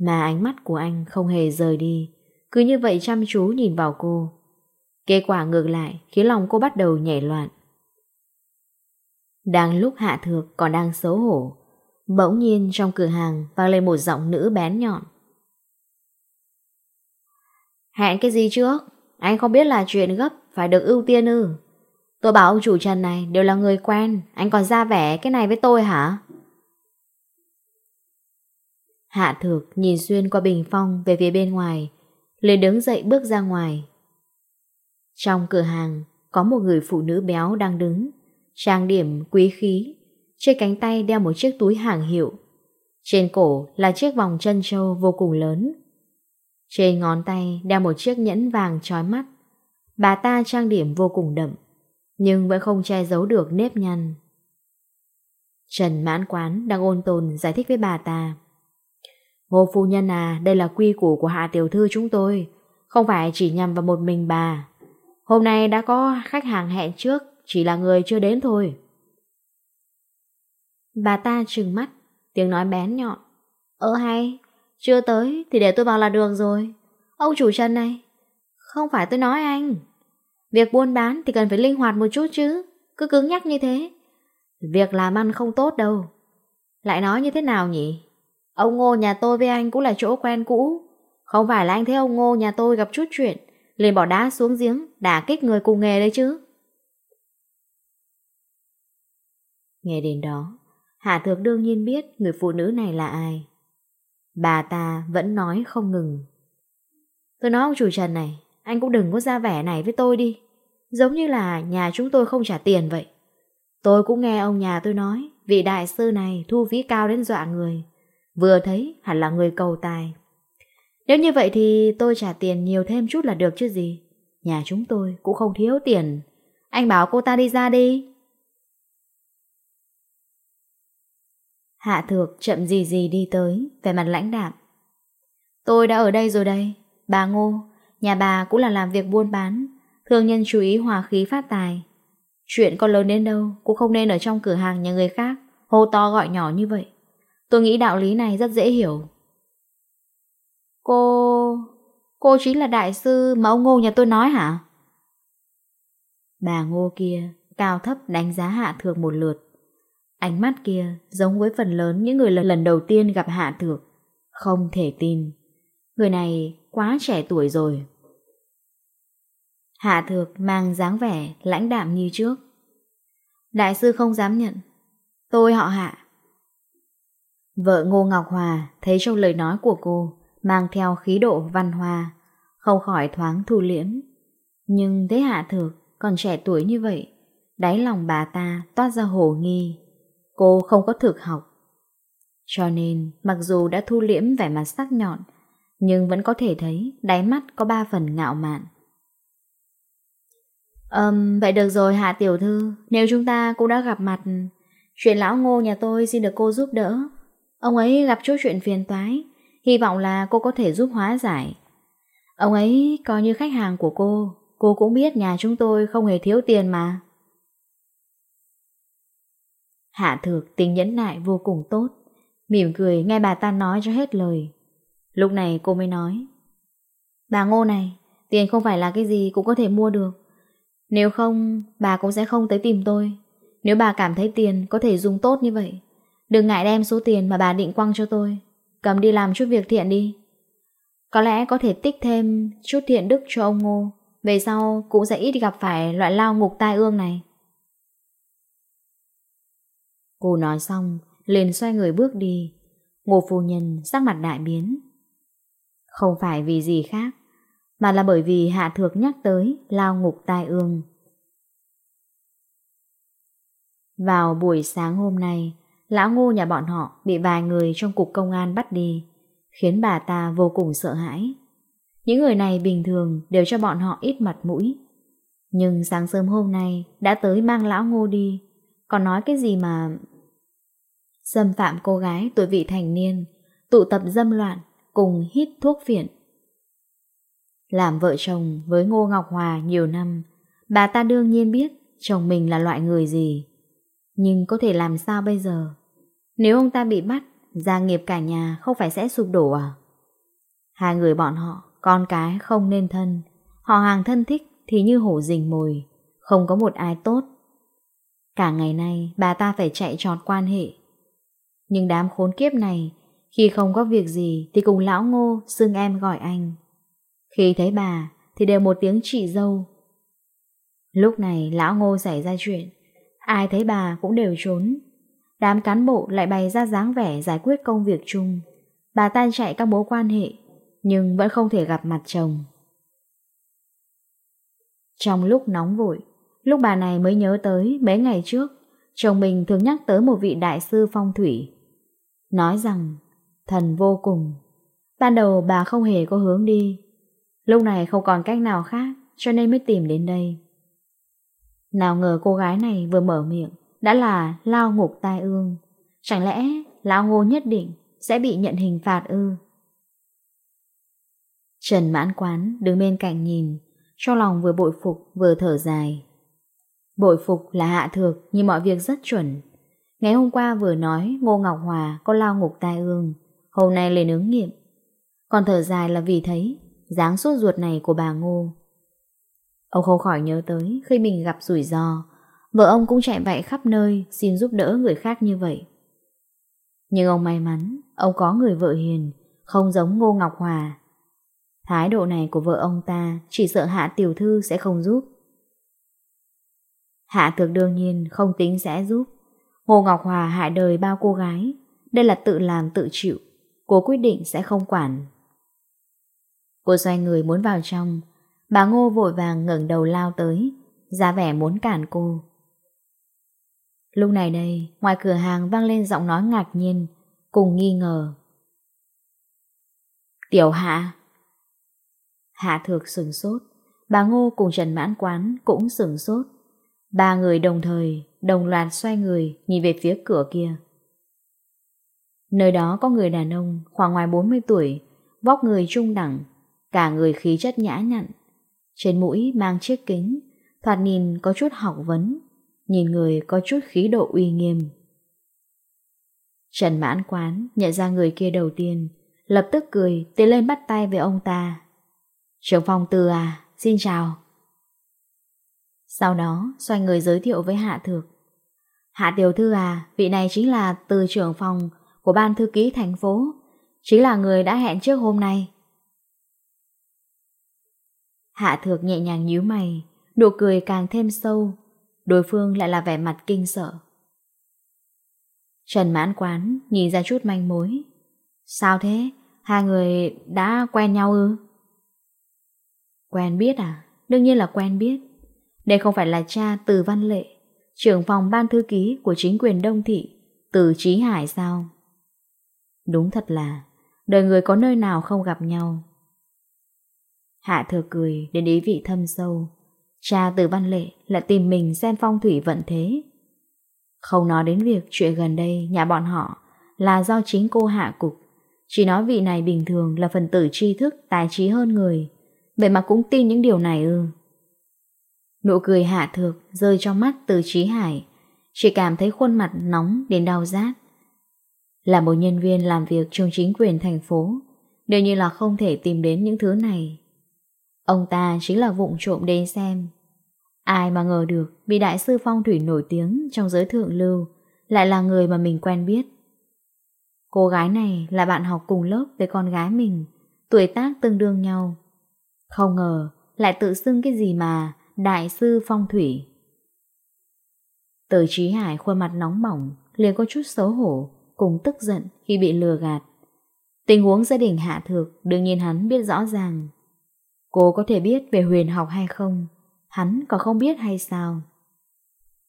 Mà ánh mắt của anh không hề rời đi, Cứ như vậy chăm chú nhìn vào cô. Kết quả ngược lại, khiến lòng cô bắt đầu nhảy loạn. Đang lúc Hạ Thược còn đang xấu hổ, Bỗng nhiên trong cửa hàng vang lên một giọng nữ bén nhọn. Hẹn cái gì trước? Anh không biết là chuyện gấp, phải được ưu tiên ư. Tôi bảo ông chủ Trần này đều là người quen, anh còn ra vẻ cái này với tôi hả? Hạ thược nhìn xuyên qua bình phong về phía bên ngoài, liền đứng dậy bước ra ngoài. Trong cửa hàng, có một người phụ nữ béo đang đứng, trang điểm quý khí, trên cánh tay đeo một chiếc túi hàng hiệu. Trên cổ là chiếc vòng chân trâu vô cùng lớn, trên ngón tay đeo một chiếc nhẫn vàng trói mắt. Bà ta trang điểm vô cùng đậm, nhưng vẫn không che giấu được nếp nhăn. Trần mãn quán đang ôn tồn giải thích với bà ta. Ngô phu nhân à, đây là quy củ của hạ tiểu thư chúng tôi, không phải chỉ nhằm vào một mình bà. Hôm nay đã có khách hàng hẹn trước, chỉ là người chưa đến thôi. Bà ta trừng mắt, tiếng nói bén nhọn. Ơ hay, chưa tới thì để tôi bảo là được rồi. Ông chủ trần này. Không phải tôi nói anh. Việc buôn bán thì cần phải linh hoạt một chút chứ. Cứ cứng nhắc như thế. Việc làm ăn không tốt đâu. Lại nói như thế nào nhỉ? Ông Ngô nhà tôi với anh cũng là chỗ quen cũ. Không phải là anh thấy ông Ngô nhà tôi gặp chút chuyện. Liền bỏ đá xuống giếng, đả kích người cùng nghề đấy chứ. Nghe đến đó, Hạ Thược đương nhiên biết người phụ nữ này là ai. Bà ta vẫn nói không ngừng. Tôi nói ông chủ Trần này, anh cũng đừng có ra vẻ này với tôi đi. Giống như là nhà chúng tôi không trả tiền vậy. Tôi cũng nghe ông nhà tôi nói, vị đại sư này thu phí cao đến dọa người. Vừa thấy hẳn là người cầu tài. Nếu như vậy thì tôi trả tiền nhiều thêm chút là được chứ gì. Nhà chúng tôi cũng không thiếu tiền. Anh bảo cô ta đi ra đi. Hạ thược chậm gì gì đi tới, vẻ mặt lãnh đạm. Tôi đã ở đây rồi đây, bà Ngô, nhà bà cũng là làm việc buôn bán, thương nhân chú ý hòa khí phát tài. Chuyện có lớn đến đâu cũng không nên ở trong cửa hàng nhà người khác, hô to gọi nhỏ như vậy. Tôi nghĩ đạo lý này rất dễ hiểu. Cô... cô chính là đại sư mà ông Ngô nhà tôi nói hả? Bà Ngô kia cao thấp đánh giá hạ thược một lượt, Ánh mắt kia giống với phần lớn những người lần, lần đầu tiên gặp Hạ Thược. Không thể tin. Người này quá trẻ tuổi rồi. Hạ Thược mang dáng vẻ lãnh đạm như trước. Đại sư không dám nhận. Tôi họ Hạ. Vợ Ngô Ngọc Hòa thấy trong lời nói của cô mang theo khí độ văn hoa, không khỏi thoáng thu liễm. Nhưng thấy Hạ Thược còn trẻ tuổi như vậy, đáy lòng bà ta toát ra hồ nghi. Cô không có thực học. Cho nên, mặc dù đã thu liễm vẻ mặt sắc nhọn, nhưng vẫn có thể thấy đáy mắt có ba phần ngạo mạn. Ừm, vậy được rồi Hạ Tiểu Thư, nếu chúng ta cũng đã gặp mặt, chuyện lão ngô nhà tôi xin được cô giúp đỡ. Ông ấy gặp chút chuyện phiền toái, hy vọng là cô có thể giúp hóa giải. Ông ấy coi như khách hàng của cô, cô cũng biết nhà chúng tôi không hề thiếu tiền mà. Hạ thược tính nhẫn nại vô cùng tốt, mỉm cười nghe bà ta nói cho hết lời. Lúc này cô mới nói, Bà Ngô này, tiền không phải là cái gì cũng có thể mua được. Nếu không, bà cũng sẽ không tới tìm tôi. Nếu bà cảm thấy tiền có thể dùng tốt như vậy, đừng ngại đem số tiền mà bà định quăng cho tôi. Cầm đi làm chút việc thiện đi. Có lẽ có thể tích thêm chút thiện đức cho ông Ngô, về sau cũng sẽ ít gặp phải loại lao ngục tai ương này. Cô nói xong, liền xoay người bước đi. Ngô phu nhân sắc mặt đại biến. Không phải vì gì khác, mà là bởi vì hạ thược nhắc tới lao ngục tai ương. Vào buổi sáng hôm nay, lão ngô nhà bọn họ bị vài người trong cục công an bắt đi, khiến bà ta vô cùng sợ hãi. Những người này bình thường đều cho bọn họ ít mặt mũi. Nhưng sáng sớm hôm nay đã tới mang lão ngô đi, còn nói cái gì mà Xâm phạm cô gái, tuổi vị thành niên, Tụ tập dâm loạn, Cùng hít thuốc phiện. Làm vợ chồng với Ngô Ngọc Hòa nhiều năm, Bà ta đương nhiên biết Chồng mình là loại người gì. Nhưng có thể làm sao bây giờ? Nếu ông ta bị bắt, Gia nghiệp cả nhà không phải sẽ sụp đổ à? Hai người bọn họ, Con cái không nên thân. Họ hàng thân thích thì như hổ rình mồi, Không có một ai tốt. Cả ngày nay bà ta phải chạy trọt quan hệ. Nhưng đám khốn kiếp này, khi không có việc gì thì cùng lão ngô xưng em gọi anh. Khi thấy bà thì đều một tiếng chị dâu. Lúc này lão ngô xảy ra chuyện, ai thấy bà cũng đều trốn. Đám cán bộ lại bày ra dáng vẻ giải quyết công việc chung. Bà ta chạy các mối quan hệ, nhưng vẫn không thể gặp mặt chồng. Trong lúc nóng vội, Lúc bà này mới nhớ tới mấy ngày trước, chồng mình thường nhắc tới một vị đại sư phong thủy. Nói rằng, thần vô cùng. Ban đầu bà không hề có hướng đi. Lúc này không còn cách nào khác, cho nên mới tìm đến đây. Nào ngờ cô gái này vừa mở miệng, đã là lao ngục tai ương. Chẳng lẽ lão ngô nhất định sẽ bị nhận hình phạt ư? Trần mãn quán đứng bên cạnh nhìn, cho lòng vừa bội phục vừa thở dài. Bội phục là hạ thược nhưng mọi việc rất chuẩn. Ngày hôm qua vừa nói Ngô Ngọc Hòa có lao ngục tai ương, hôm nay lên ứng nghiệm. Còn thở dài là vì thấy dáng sốt ruột này của bà Ngô. Ông không khỏi nhớ tới khi mình gặp rủi ro, vợ ông cũng chạy vậy khắp nơi xin giúp đỡ người khác như vậy. Nhưng ông may mắn, ông có người vợ hiền, không giống Ngô Ngọc Hòa. Thái độ này của vợ ông ta chỉ sợ hạ tiểu thư sẽ không giúp. Hạ Thược đương nhiên không tính sẽ giúp. Hồ Ngọc Hòa hại đời bao cô gái, đây là tự làm tự chịu, cô quyết định sẽ không quản. Cô xoay người muốn vào trong, bà Ngô vội vàng ngẩng đầu lao tới, ra vẻ muốn cản cô. Lúc này đây, ngoài cửa hàng vang lên giọng nói ngạc nhiên, cùng nghi ngờ. Tiểu Hạ Hạ Thược sừng sốt, bà Ngô cùng Trần Mãn Quán cũng sừng sốt. Ba người đồng thời, đồng loạt xoay người, nhìn về phía cửa kia. Nơi đó có người đàn ông, khoảng ngoài 40 tuổi, vóc người trung đẳng, cả người khí chất nhã nhặn. Trên mũi mang chiếc kính, thoạt nhìn có chút học vấn, nhìn người có chút khí độ uy nghiêm. Trần mãn quán nhận ra người kia đầu tiên, lập tức cười, tiến lên bắt tay với ông ta. Trường phòng từ à, xin chào. Sau đó xoay người giới thiệu với Hạ Thược. Hạ Tiểu Thư à, vị này chính là từ trưởng phòng của ban thư ký thành phố, chính là người đã hẹn trước hôm nay. Hạ Thược nhẹ nhàng nhíu mày, nụ cười càng thêm sâu, đối phương lại là vẻ mặt kinh sợ. Trần mãn quán nhìn ra chút manh mối. Sao thế? Hai người đã quen nhau ư? Quen biết à? Đương nhiên là quen biết. Đây không phải là cha Từ Văn Lệ, trưởng phòng ban thư ký của chính quyền Đông Thị, Từ Trí Hải sao? Đúng thật là, đời người có nơi nào không gặp nhau. Hạ thừa cười đến ý vị thâm sâu. Cha Từ Văn Lệ lại tìm mình xem phong thủy vận thế. Không nói đến việc chuyện gần đây nhà bọn họ là do chính cô hạ cục. Chỉ nói vị này bình thường là phần tử tri thức, tài trí hơn người. Vậy mà cũng tin những điều này ư. Ừ. Nụ cười hạ thược rơi trong mắt từ trí hải. Chỉ cảm thấy khuôn mặt nóng đến đau rát. Là một nhân viên làm việc trong chính quyền thành phố Đều như là không thể tìm đến những thứ này. Ông ta chính là vụng trộm đến xem. Ai mà ngờ được Bị đại sư phong thủy nổi tiếng trong giới thượng lưu Lại là người mà mình quen biết. Cô gái này là bạn học cùng lớp với con gái mình, Tuổi tác tương đương nhau. Không ngờ, Lại tự xưng cái gì mà đại sư phong thủy. Từ trí hải khuôn mặt nóng bỏng, liền có chút xấu hổ, cùng tức giận khi bị lừa gạt. Tình huống gia đình hạ thược, đương nhiên hắn biết rõ ràng. Cô có thể biết về huyền học hay không, hắn có không biết hay sao.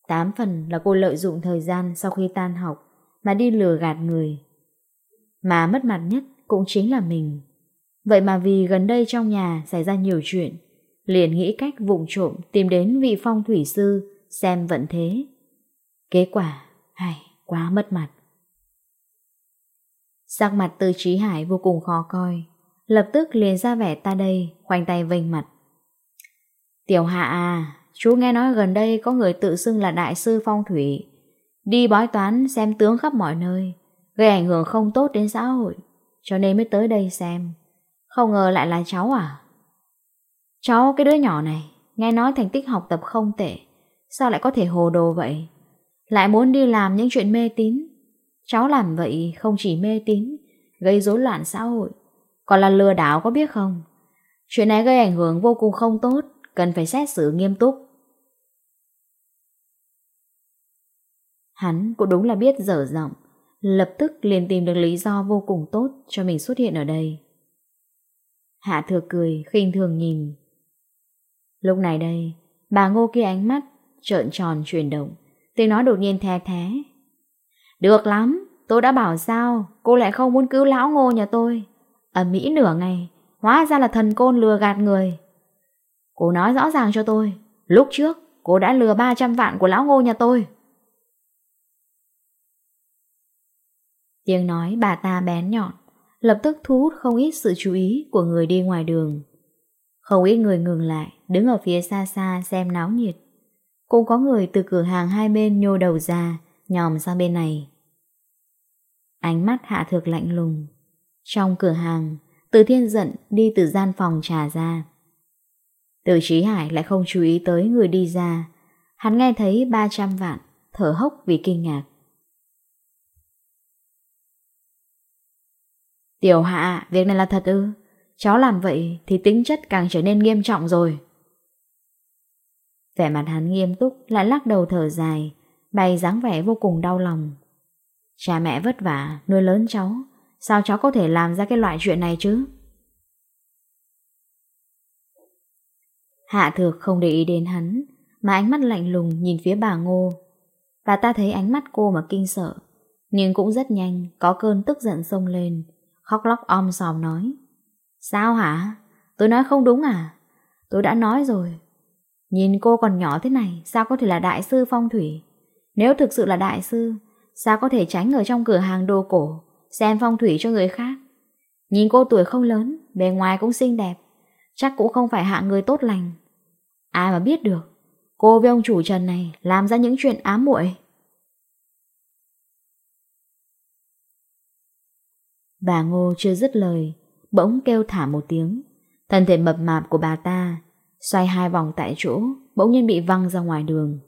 Tám phần là cô lợi dụng thời gian sau khi tan học mà đi lừa gạt người. Mà mất mặt nhất cũng chính là mình. Vậy mà vì gần đây trong nhà xảy ra nhiều chuyện, liền nghĩ cách vùng trộm tìm đến vị phong thủy sư xem vận thế. Kết quả, hay, quá mất mặt. Sắc mặt tư trí hải vô cùng khó coi, lập tức liền ra vẻ ta đây, khoanh tay vênh mặt. Tiểu hạ à, chú nghe nói gần đây có người tự xưng là đại sư phong thủy, đi bói toán xem tướng khắp mọi nơi, gây ảnh hưởng không tốt đến xã hội, cho nên mới tới đây xem. Không ngờ lại là cháu à? Cháu cái đứa nhỏ này, nghe nói thành tích học tập không tệ, sao lại có thể hồ đồ vậy? Lại muốn đi làm những chuyện mê tín. Cháu làm vậy không chỉ mê tín, gây rối loạn xã hội, còn là lừa đảo có biết không? Chuyện này gây ảnh hưởng vô cùng không tốt, cần phải xét xử nghiêm túc. Hắn cũng đúng là biết dở giọng, lập tức liền tìm được lý do vô cùng tốt cho mình xuất hiện ở đây. Hạ thừa cười, khinh thường nhìn, Lúc này đây, bà ngô kia ánh mắt, trợn tròn chuyển động, tiếng nói đột nhiên the thế. Được lắm, tôi đã bảo sao, cô lại không muốn cứu lão ngô nhà tôi. Ở Mỹ nửa ngày, hóa ra là thần côn lừa gạt người. Cô nói rõ ràng cho tôi, lúc trước cô đã lừa 300 vạn của lão ngô nhà tôi. Tiếng nói bà ta bén nhọn, lập tức thu hút không ít sự chú ý của người đi ngoài đường. Không ít người ngừng lại, đứng ở phía xa xa xem náo nhiệt. Cũng có người từ cửa hàng hai bên nhô đầu ra, nhòm sang bên này. Ánh mắt hạ thược lạnh lùng. Trong cửa hàng, từ thiên giận đi từ gian phòng trà ra. Từ trí hải lại không chú ý tới người đi ra. Hắn nghe thấy 300 vạn, thở hốc vì kinh ngạc. Tiểu hạ, việc này là thật ư? Cháu làm vậy thì tính chất càng trở nên nghiêm trọng rồi. Vẻ mặt hắn nghiêm túc lại lắc đầu thở dài, bày dáng vẻ vô cùng đau lòng. Cha mẹ vất vả, nuôi lớn cháu, sao cháu có thể làm ra cái loại chuyện này chứ? Hạ thược không để ý đến hắn, mà ánh mắt lạnh lùng nhìn phía bà Ngô. Bà ta thấy ánh mắt cô mà kinh sợ, nhưng cũng rất nhanh, có cơn tức giận sông lên, khóc lóc om sòm nói. Sao hả? Tôi nói không đúng à? Tôi đã nói rồi, Nhìn cô còn nhỏ thế này, sao có thể là đại sư phong thủy? Nếu thực sự là đại sư, sao có thể tránh ở trong cửa hàng đồ cổ, xem phong thủy cho người khác? Nhìn cô tuổi không lớn, bề ngoài cũng xinh đẹp, chắc cũng không phải hạ người tốt lành. Ai mà biết được, cô với ông chủ Trần này làm ra những chuyện ám muội. Bà Ngô chưa dứt lời, bỗng kêu thả một tiếng. Thân thể mập mạp của bà ta xoay hai vòng tại chỗ, bỗng nhiên bị văng ra ngoài đường.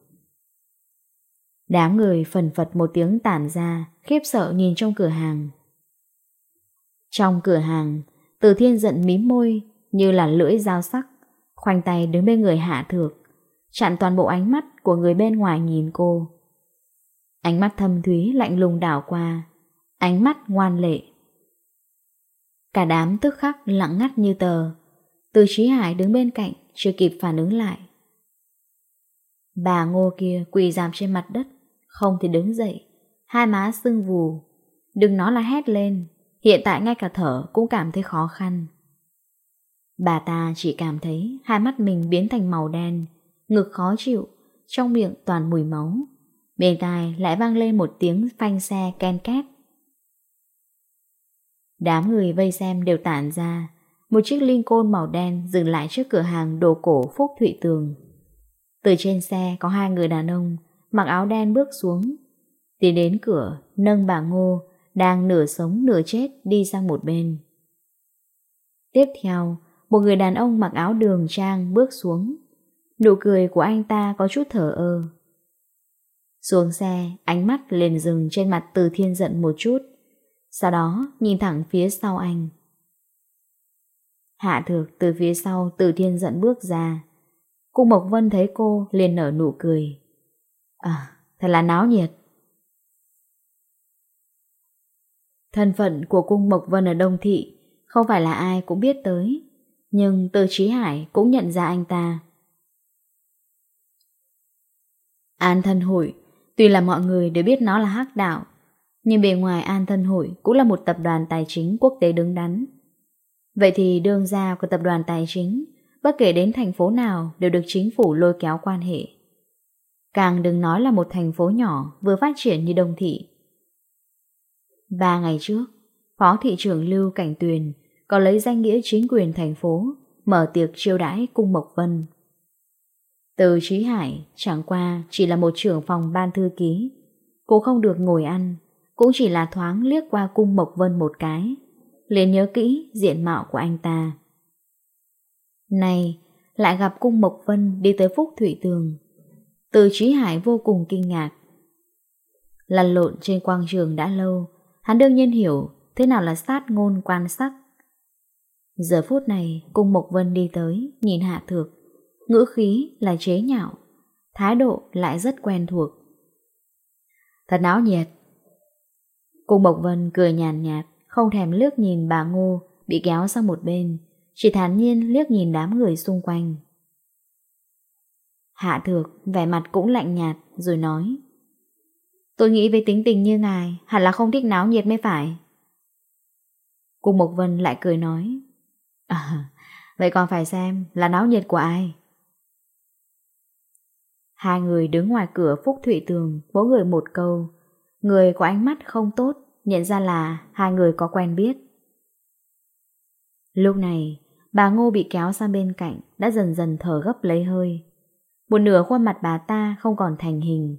Đám người phần phật một tiếng tản ra, khiếp sợ nhìn trong cửa hàng. Trong cửa hàng, Từ Thiên giận mím môi như là lưỡi dao sắc, khoanh tay đứng bên người Hạ Thược, chặn toàn bộ ánh mắt của người bên ngoài nhìn cô. Ánh mắt thâm thúy lạnh lùng đảo qua, ánh mắt ngoan lệ. Cả đám tức khắc lặng ngắt như tờ, từ Trí Hải đứng bên cạnh, chưa kịp phản ứng lại. Bà ngô kia quỳ giảm trên mặt đất, không thì đứng dậy, hai má sưng vù. Đừng nói là hét lên, hiện tại ngay cả thở cũng cảm thấy khó khăn. Bà ta chỉ cảm thấy hai mắt mình biến thành màu đen, ngực khó chịu, trong miệng toàn mùi máu. Bên tai lại vang lên một tiếng phanh xe ken két. Đám người vây xem đều tản ra, một chiếc Lincoln màu đen dừng lại trước cửa hàng đồ cổ Phúc Thụy Tường. Từ trên xe có hai người đàn ông mặc áo đen bước xuống. Tiến đến cửa, nâng bà Ngô, đang nửa sống nửa chết đi sang một bên. Tiếp theo, một người đàn ông mặc áo đường trang bước xuống. Nụ cười của anh ta có chút thở ơ. Xuống xe, ánh mắt lên dừng trên mặt từ thiên giận một chút. Sau đó, nhìn thẳng phía sau anh. Hạ thược từ phía sau từ thiên dẫn bước ra. Cung Mộc Vân thấy cô liền nở nụ cười. À, thật là náo nhiệt. Thân phận của cung Mộc Vân ở Đông Thị không phải là ai cũng biết tới, nhưng Từ Trí Hải cũng nhận ra anh ta. An thân hội, tuy là mọi người đều biết nó là hắc đạo, nhưng bề ngoài An thân hội cũng là một tập đoàn tài chính quốc tế đứng đắn. Vậy thì đương gia của tập đoàn tài chính, bất kể đến thành phố nào đều được chính phủ lôi kéo quan hệ. Càng đừng nói là một thành phố nhỏ vừa phát triển như đồng Thị. Ba ngày trước, Phó Thị trưởng Lưu Cảnh Tuyền có lấy danh nghĩa chính quyền thành phố mở tiệc chiêu đãi cung Mộc Vân. Từ Trí Hải chẳng qua chỉ là một trưởng phòng ban thư ký. Cô không được ngồi ăn, cũng chỉ là thoáng liếc qua cung Mộc Vân một cái liền nhớ kỹ diện mạo của anh ta. Này, lại gặp cung Mộc Vân đi tới Phúc Thủy Tường. Từ Trí Hải vô cùng kinh ngạc. Lần lộn trên quang trường đã lâu, hắn đương nhiên hiểu thế nào là sát ngôn quan sắc. Giờ phút này, cung Mộc Vân đi tới, nhìn Hạ Thược. Ngữ khí là chế nhạo, thái độ lại rất quen thuộc. Thật náo nhiệt. Cung Mộc Vân cười nhàn nhạt, không thèm liếc nhìn bà Ngô bị kéo sang một bên, chỉ thản nhiên liếc nhìn đám người xung quanh. Hạ thược, vẻ mặt cũng lạnh nhạt, rồi nói. Tôi nghĩ với tính tình như ngài, hẳn là không thích náo nhiệt mới phải. Cung Mộc Vân lại cười nói. À, vậy còn phải xem là náo nhiệt của ai? Hai người đứng ngoài cửa phúc thụy tường, mỗi người một câu. Người có ánh mắt không tốt, nhận ra là hai người có quen biết. Lúc này, bà Ngô bị kéo sang bên cạnh đã dần dần thở gấp lấy hơi. Một nửa khuôn mặt bà ta không còn thành hình,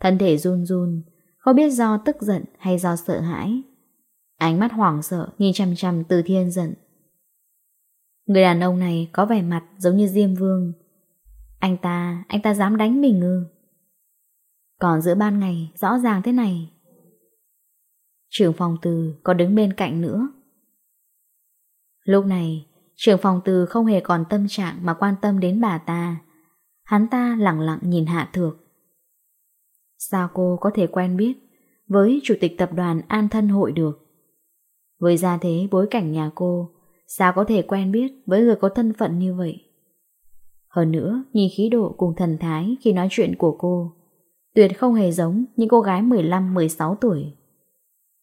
thân thể run run, không biết do tức giận hay do sợ hãi. Ánh mắt hoảng sợ nhìn chằm chằm từ thiên giận. Người đàn ông này có vẻ mặt giống như Diêm Vương. Anh ta, anh ta dám đánh mình ngư, Còn giữa ban ngày, rõ ràng thế này, trưởng phòng từ có đứng bên cạnh nữa. Lúc này, trưởng phòng từ không hề còn tâm trạng mà quan tâm đến bà ta. Hắn ta lặng lặng nhìn Hạ Thược. Sao cô có thể quen biết với chủ tịch tập đoàn An Thân Hội được? Với gia thế bối cảnh nhà cô, sao có thể quen biết với người có thân phận như vậy? Hơn nữa, nhìn khí độ cùng thần thái khi nói chuyện của cô, tuyệt không hề giống những cô gái 15-16 tuổi.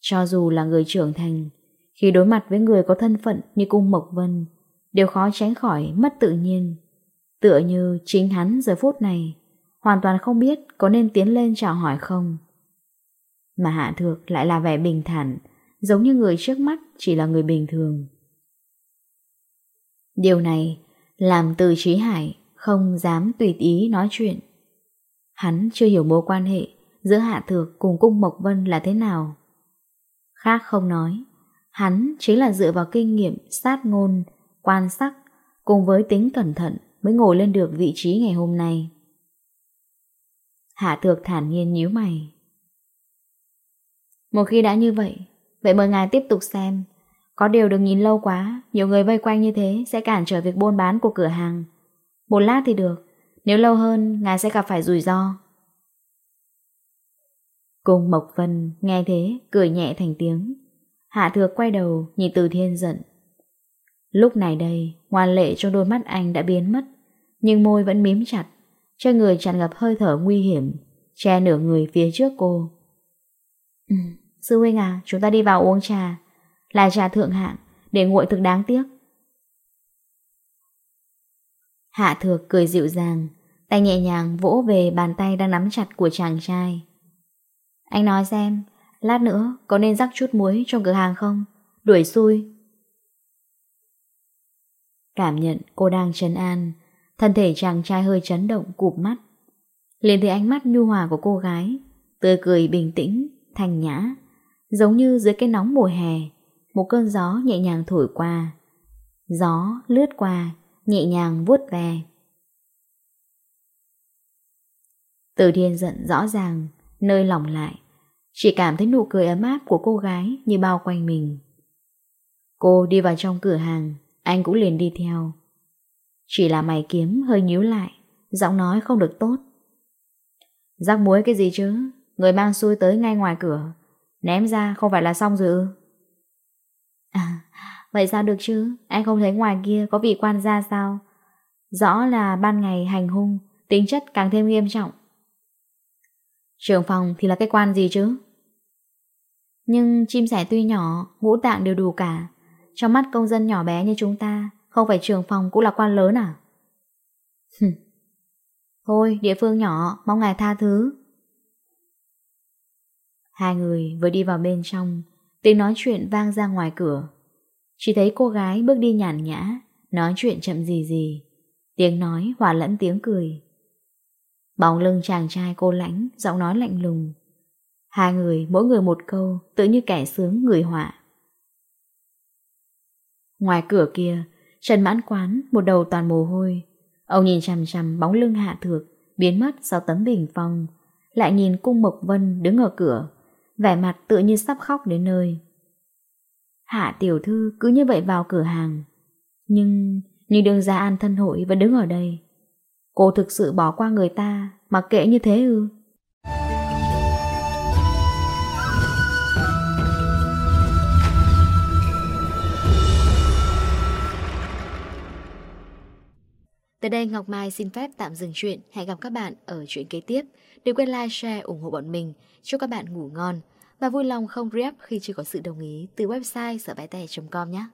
Cho dù là người trưởng thành, khi đối mặt với người có thân phận như cung Mộc Vân, đều khó tránh khỏi mất tự nhiên. Tựa như chính hắn giờ phút này, hoàn toàn không biết có nên tiến lên chào hỏi không. Mà Hạ Thược lại là vẻ bình thản, giống như người trước mắt chỉ là người bình thường. Điều này làm từ trí hải không dám tùy ý nói chuyện. Hắn chưa hiểu mối quan hệ giữa Hạ Thược cùng Cung Mộc Vân là thế nào. Khác không nói, hắn chính là dựa vào kinh nghiệm sát ngôn, quan sắc cùng với tính cẩn thận mới ngồi lên được vị trí ngày hôm nay. Hạ thược thản nhiên nhíu mày. Một khi đã như vậy, vậy mời ngài tiếp tục xem. Có điều đừng nhìn lâu quá, nhiều người vây quanh như thế sẽ cản trở việc buôn bán của cửa hàng. Một lát thì được, nếu lâu hơn, ngài sẽ gặp phải rủi ro. Cùng Mộc Vân nghe thế, cười nhẹ thành tiếng. Hạ thược quay đầu, nhìn từ thiên giận. Lúc này đây, ngoan lệ trong đôi mắt anh đã biến mất, nhưng môi vẫn mím chặt, cho người tràn ngập hơi thở nguy hiểm, che nửa người phía trước cô. Ừ, sư huynh à, chúng ta đi vào uống trà. Là trà thượng hạng, để nguội thực đáng tiếc. Hạ thược cười dịu dàng, tay nhẹ nhàng vỗ về bàn tay đang nắm chặt của chàng trai. Anh nói xem, lát nữa có nên rắc chút muối trong cửa hàng không? Đuổi xui. Cảm nhận cô đang trấn an, thân thể chàng trai hơi chấn động cụp mắt. Liền thấy ánh mắt nhu hòa của cô gái, tươi cười bình tĩnh, thanh nhã, giống như dưới cái nóng mùa hè, một cơn gió nhẹ nhàng thổi qua. Gió lướt qua, nhẹ nhàng vuốt về. Từ thiên giận rõ ràng, nơi lòng lại. Chỉ cảm thấy nụ cười ấm áp của cô gái như bao quanh mình. Cô đi vào trong cửa hàng, anh cũng liền đi theo. Chỉ là mày kiếm hơi nhíu lại, giọng nói không được tốt. Rắc muối cái gì chứ? Người mang xuôi tới ngay ngoài cửa, ném ra không phải là xong rồi À, vậy sao được chứ? Anh không thấy ngoài kia có vị quan gia sao? Rõ là ban ngày hành hung, tính chất càng thêm nghiêm trọng. Trường phòng thì là cái quan gì chứ? Nhưng chim sẻ tuy nhỏ, ngũ tạng đều đủ cả. Trong mắt công dân nhỏ bé như chúng ta, không phải trường phòng cũng là quan lớn à? Thôi, địa phương nhỏ, mong ngài tha thứ. Hai người vừa đi vào bên trong, tiếng nói chuyện vang ra ngoài cửa. Chỉ thấy cô gái bước đi nhàn nhã, nói chuyện chậm gì gì. Tiếng nói hòa lẫn tiếng cười. Bóng lưng chàng trai cô lãnh, giọng nói lạnh lùng. Hai người, mỗi người một câu, tự như kẻ sướng người họa. Ngoài cửa kia, Trần mãn quán, một đầu toàn mồ hôi. Ông nhìn chằm chằm bóng lưng hạ thược, biến mất sau tấm bình phong. Lại nhìn cung Mộc Vân đứng ở cửa, vẻ mặt tự như sắp khóc đến nơi. Hạ tiểu thư cứ như vậy vào cửa hàng. Nhưng, như đường gia an thân hội vẫn đứng ở đây. Cô thực sự bỏ qua người ta Mặc kệ như thế ư Tới đây Ngọc Mai xin phép tạm dừng chuyện. Hẹn gặp các bạn ở chuyện kế tiếp. Đừng quên like, share, ủng hộ bọn mình. Chúc các bạn ngủ ngon. Và vui lòng không rep khi chưa có sự đồng ý từ website sởbáitè.com nhé.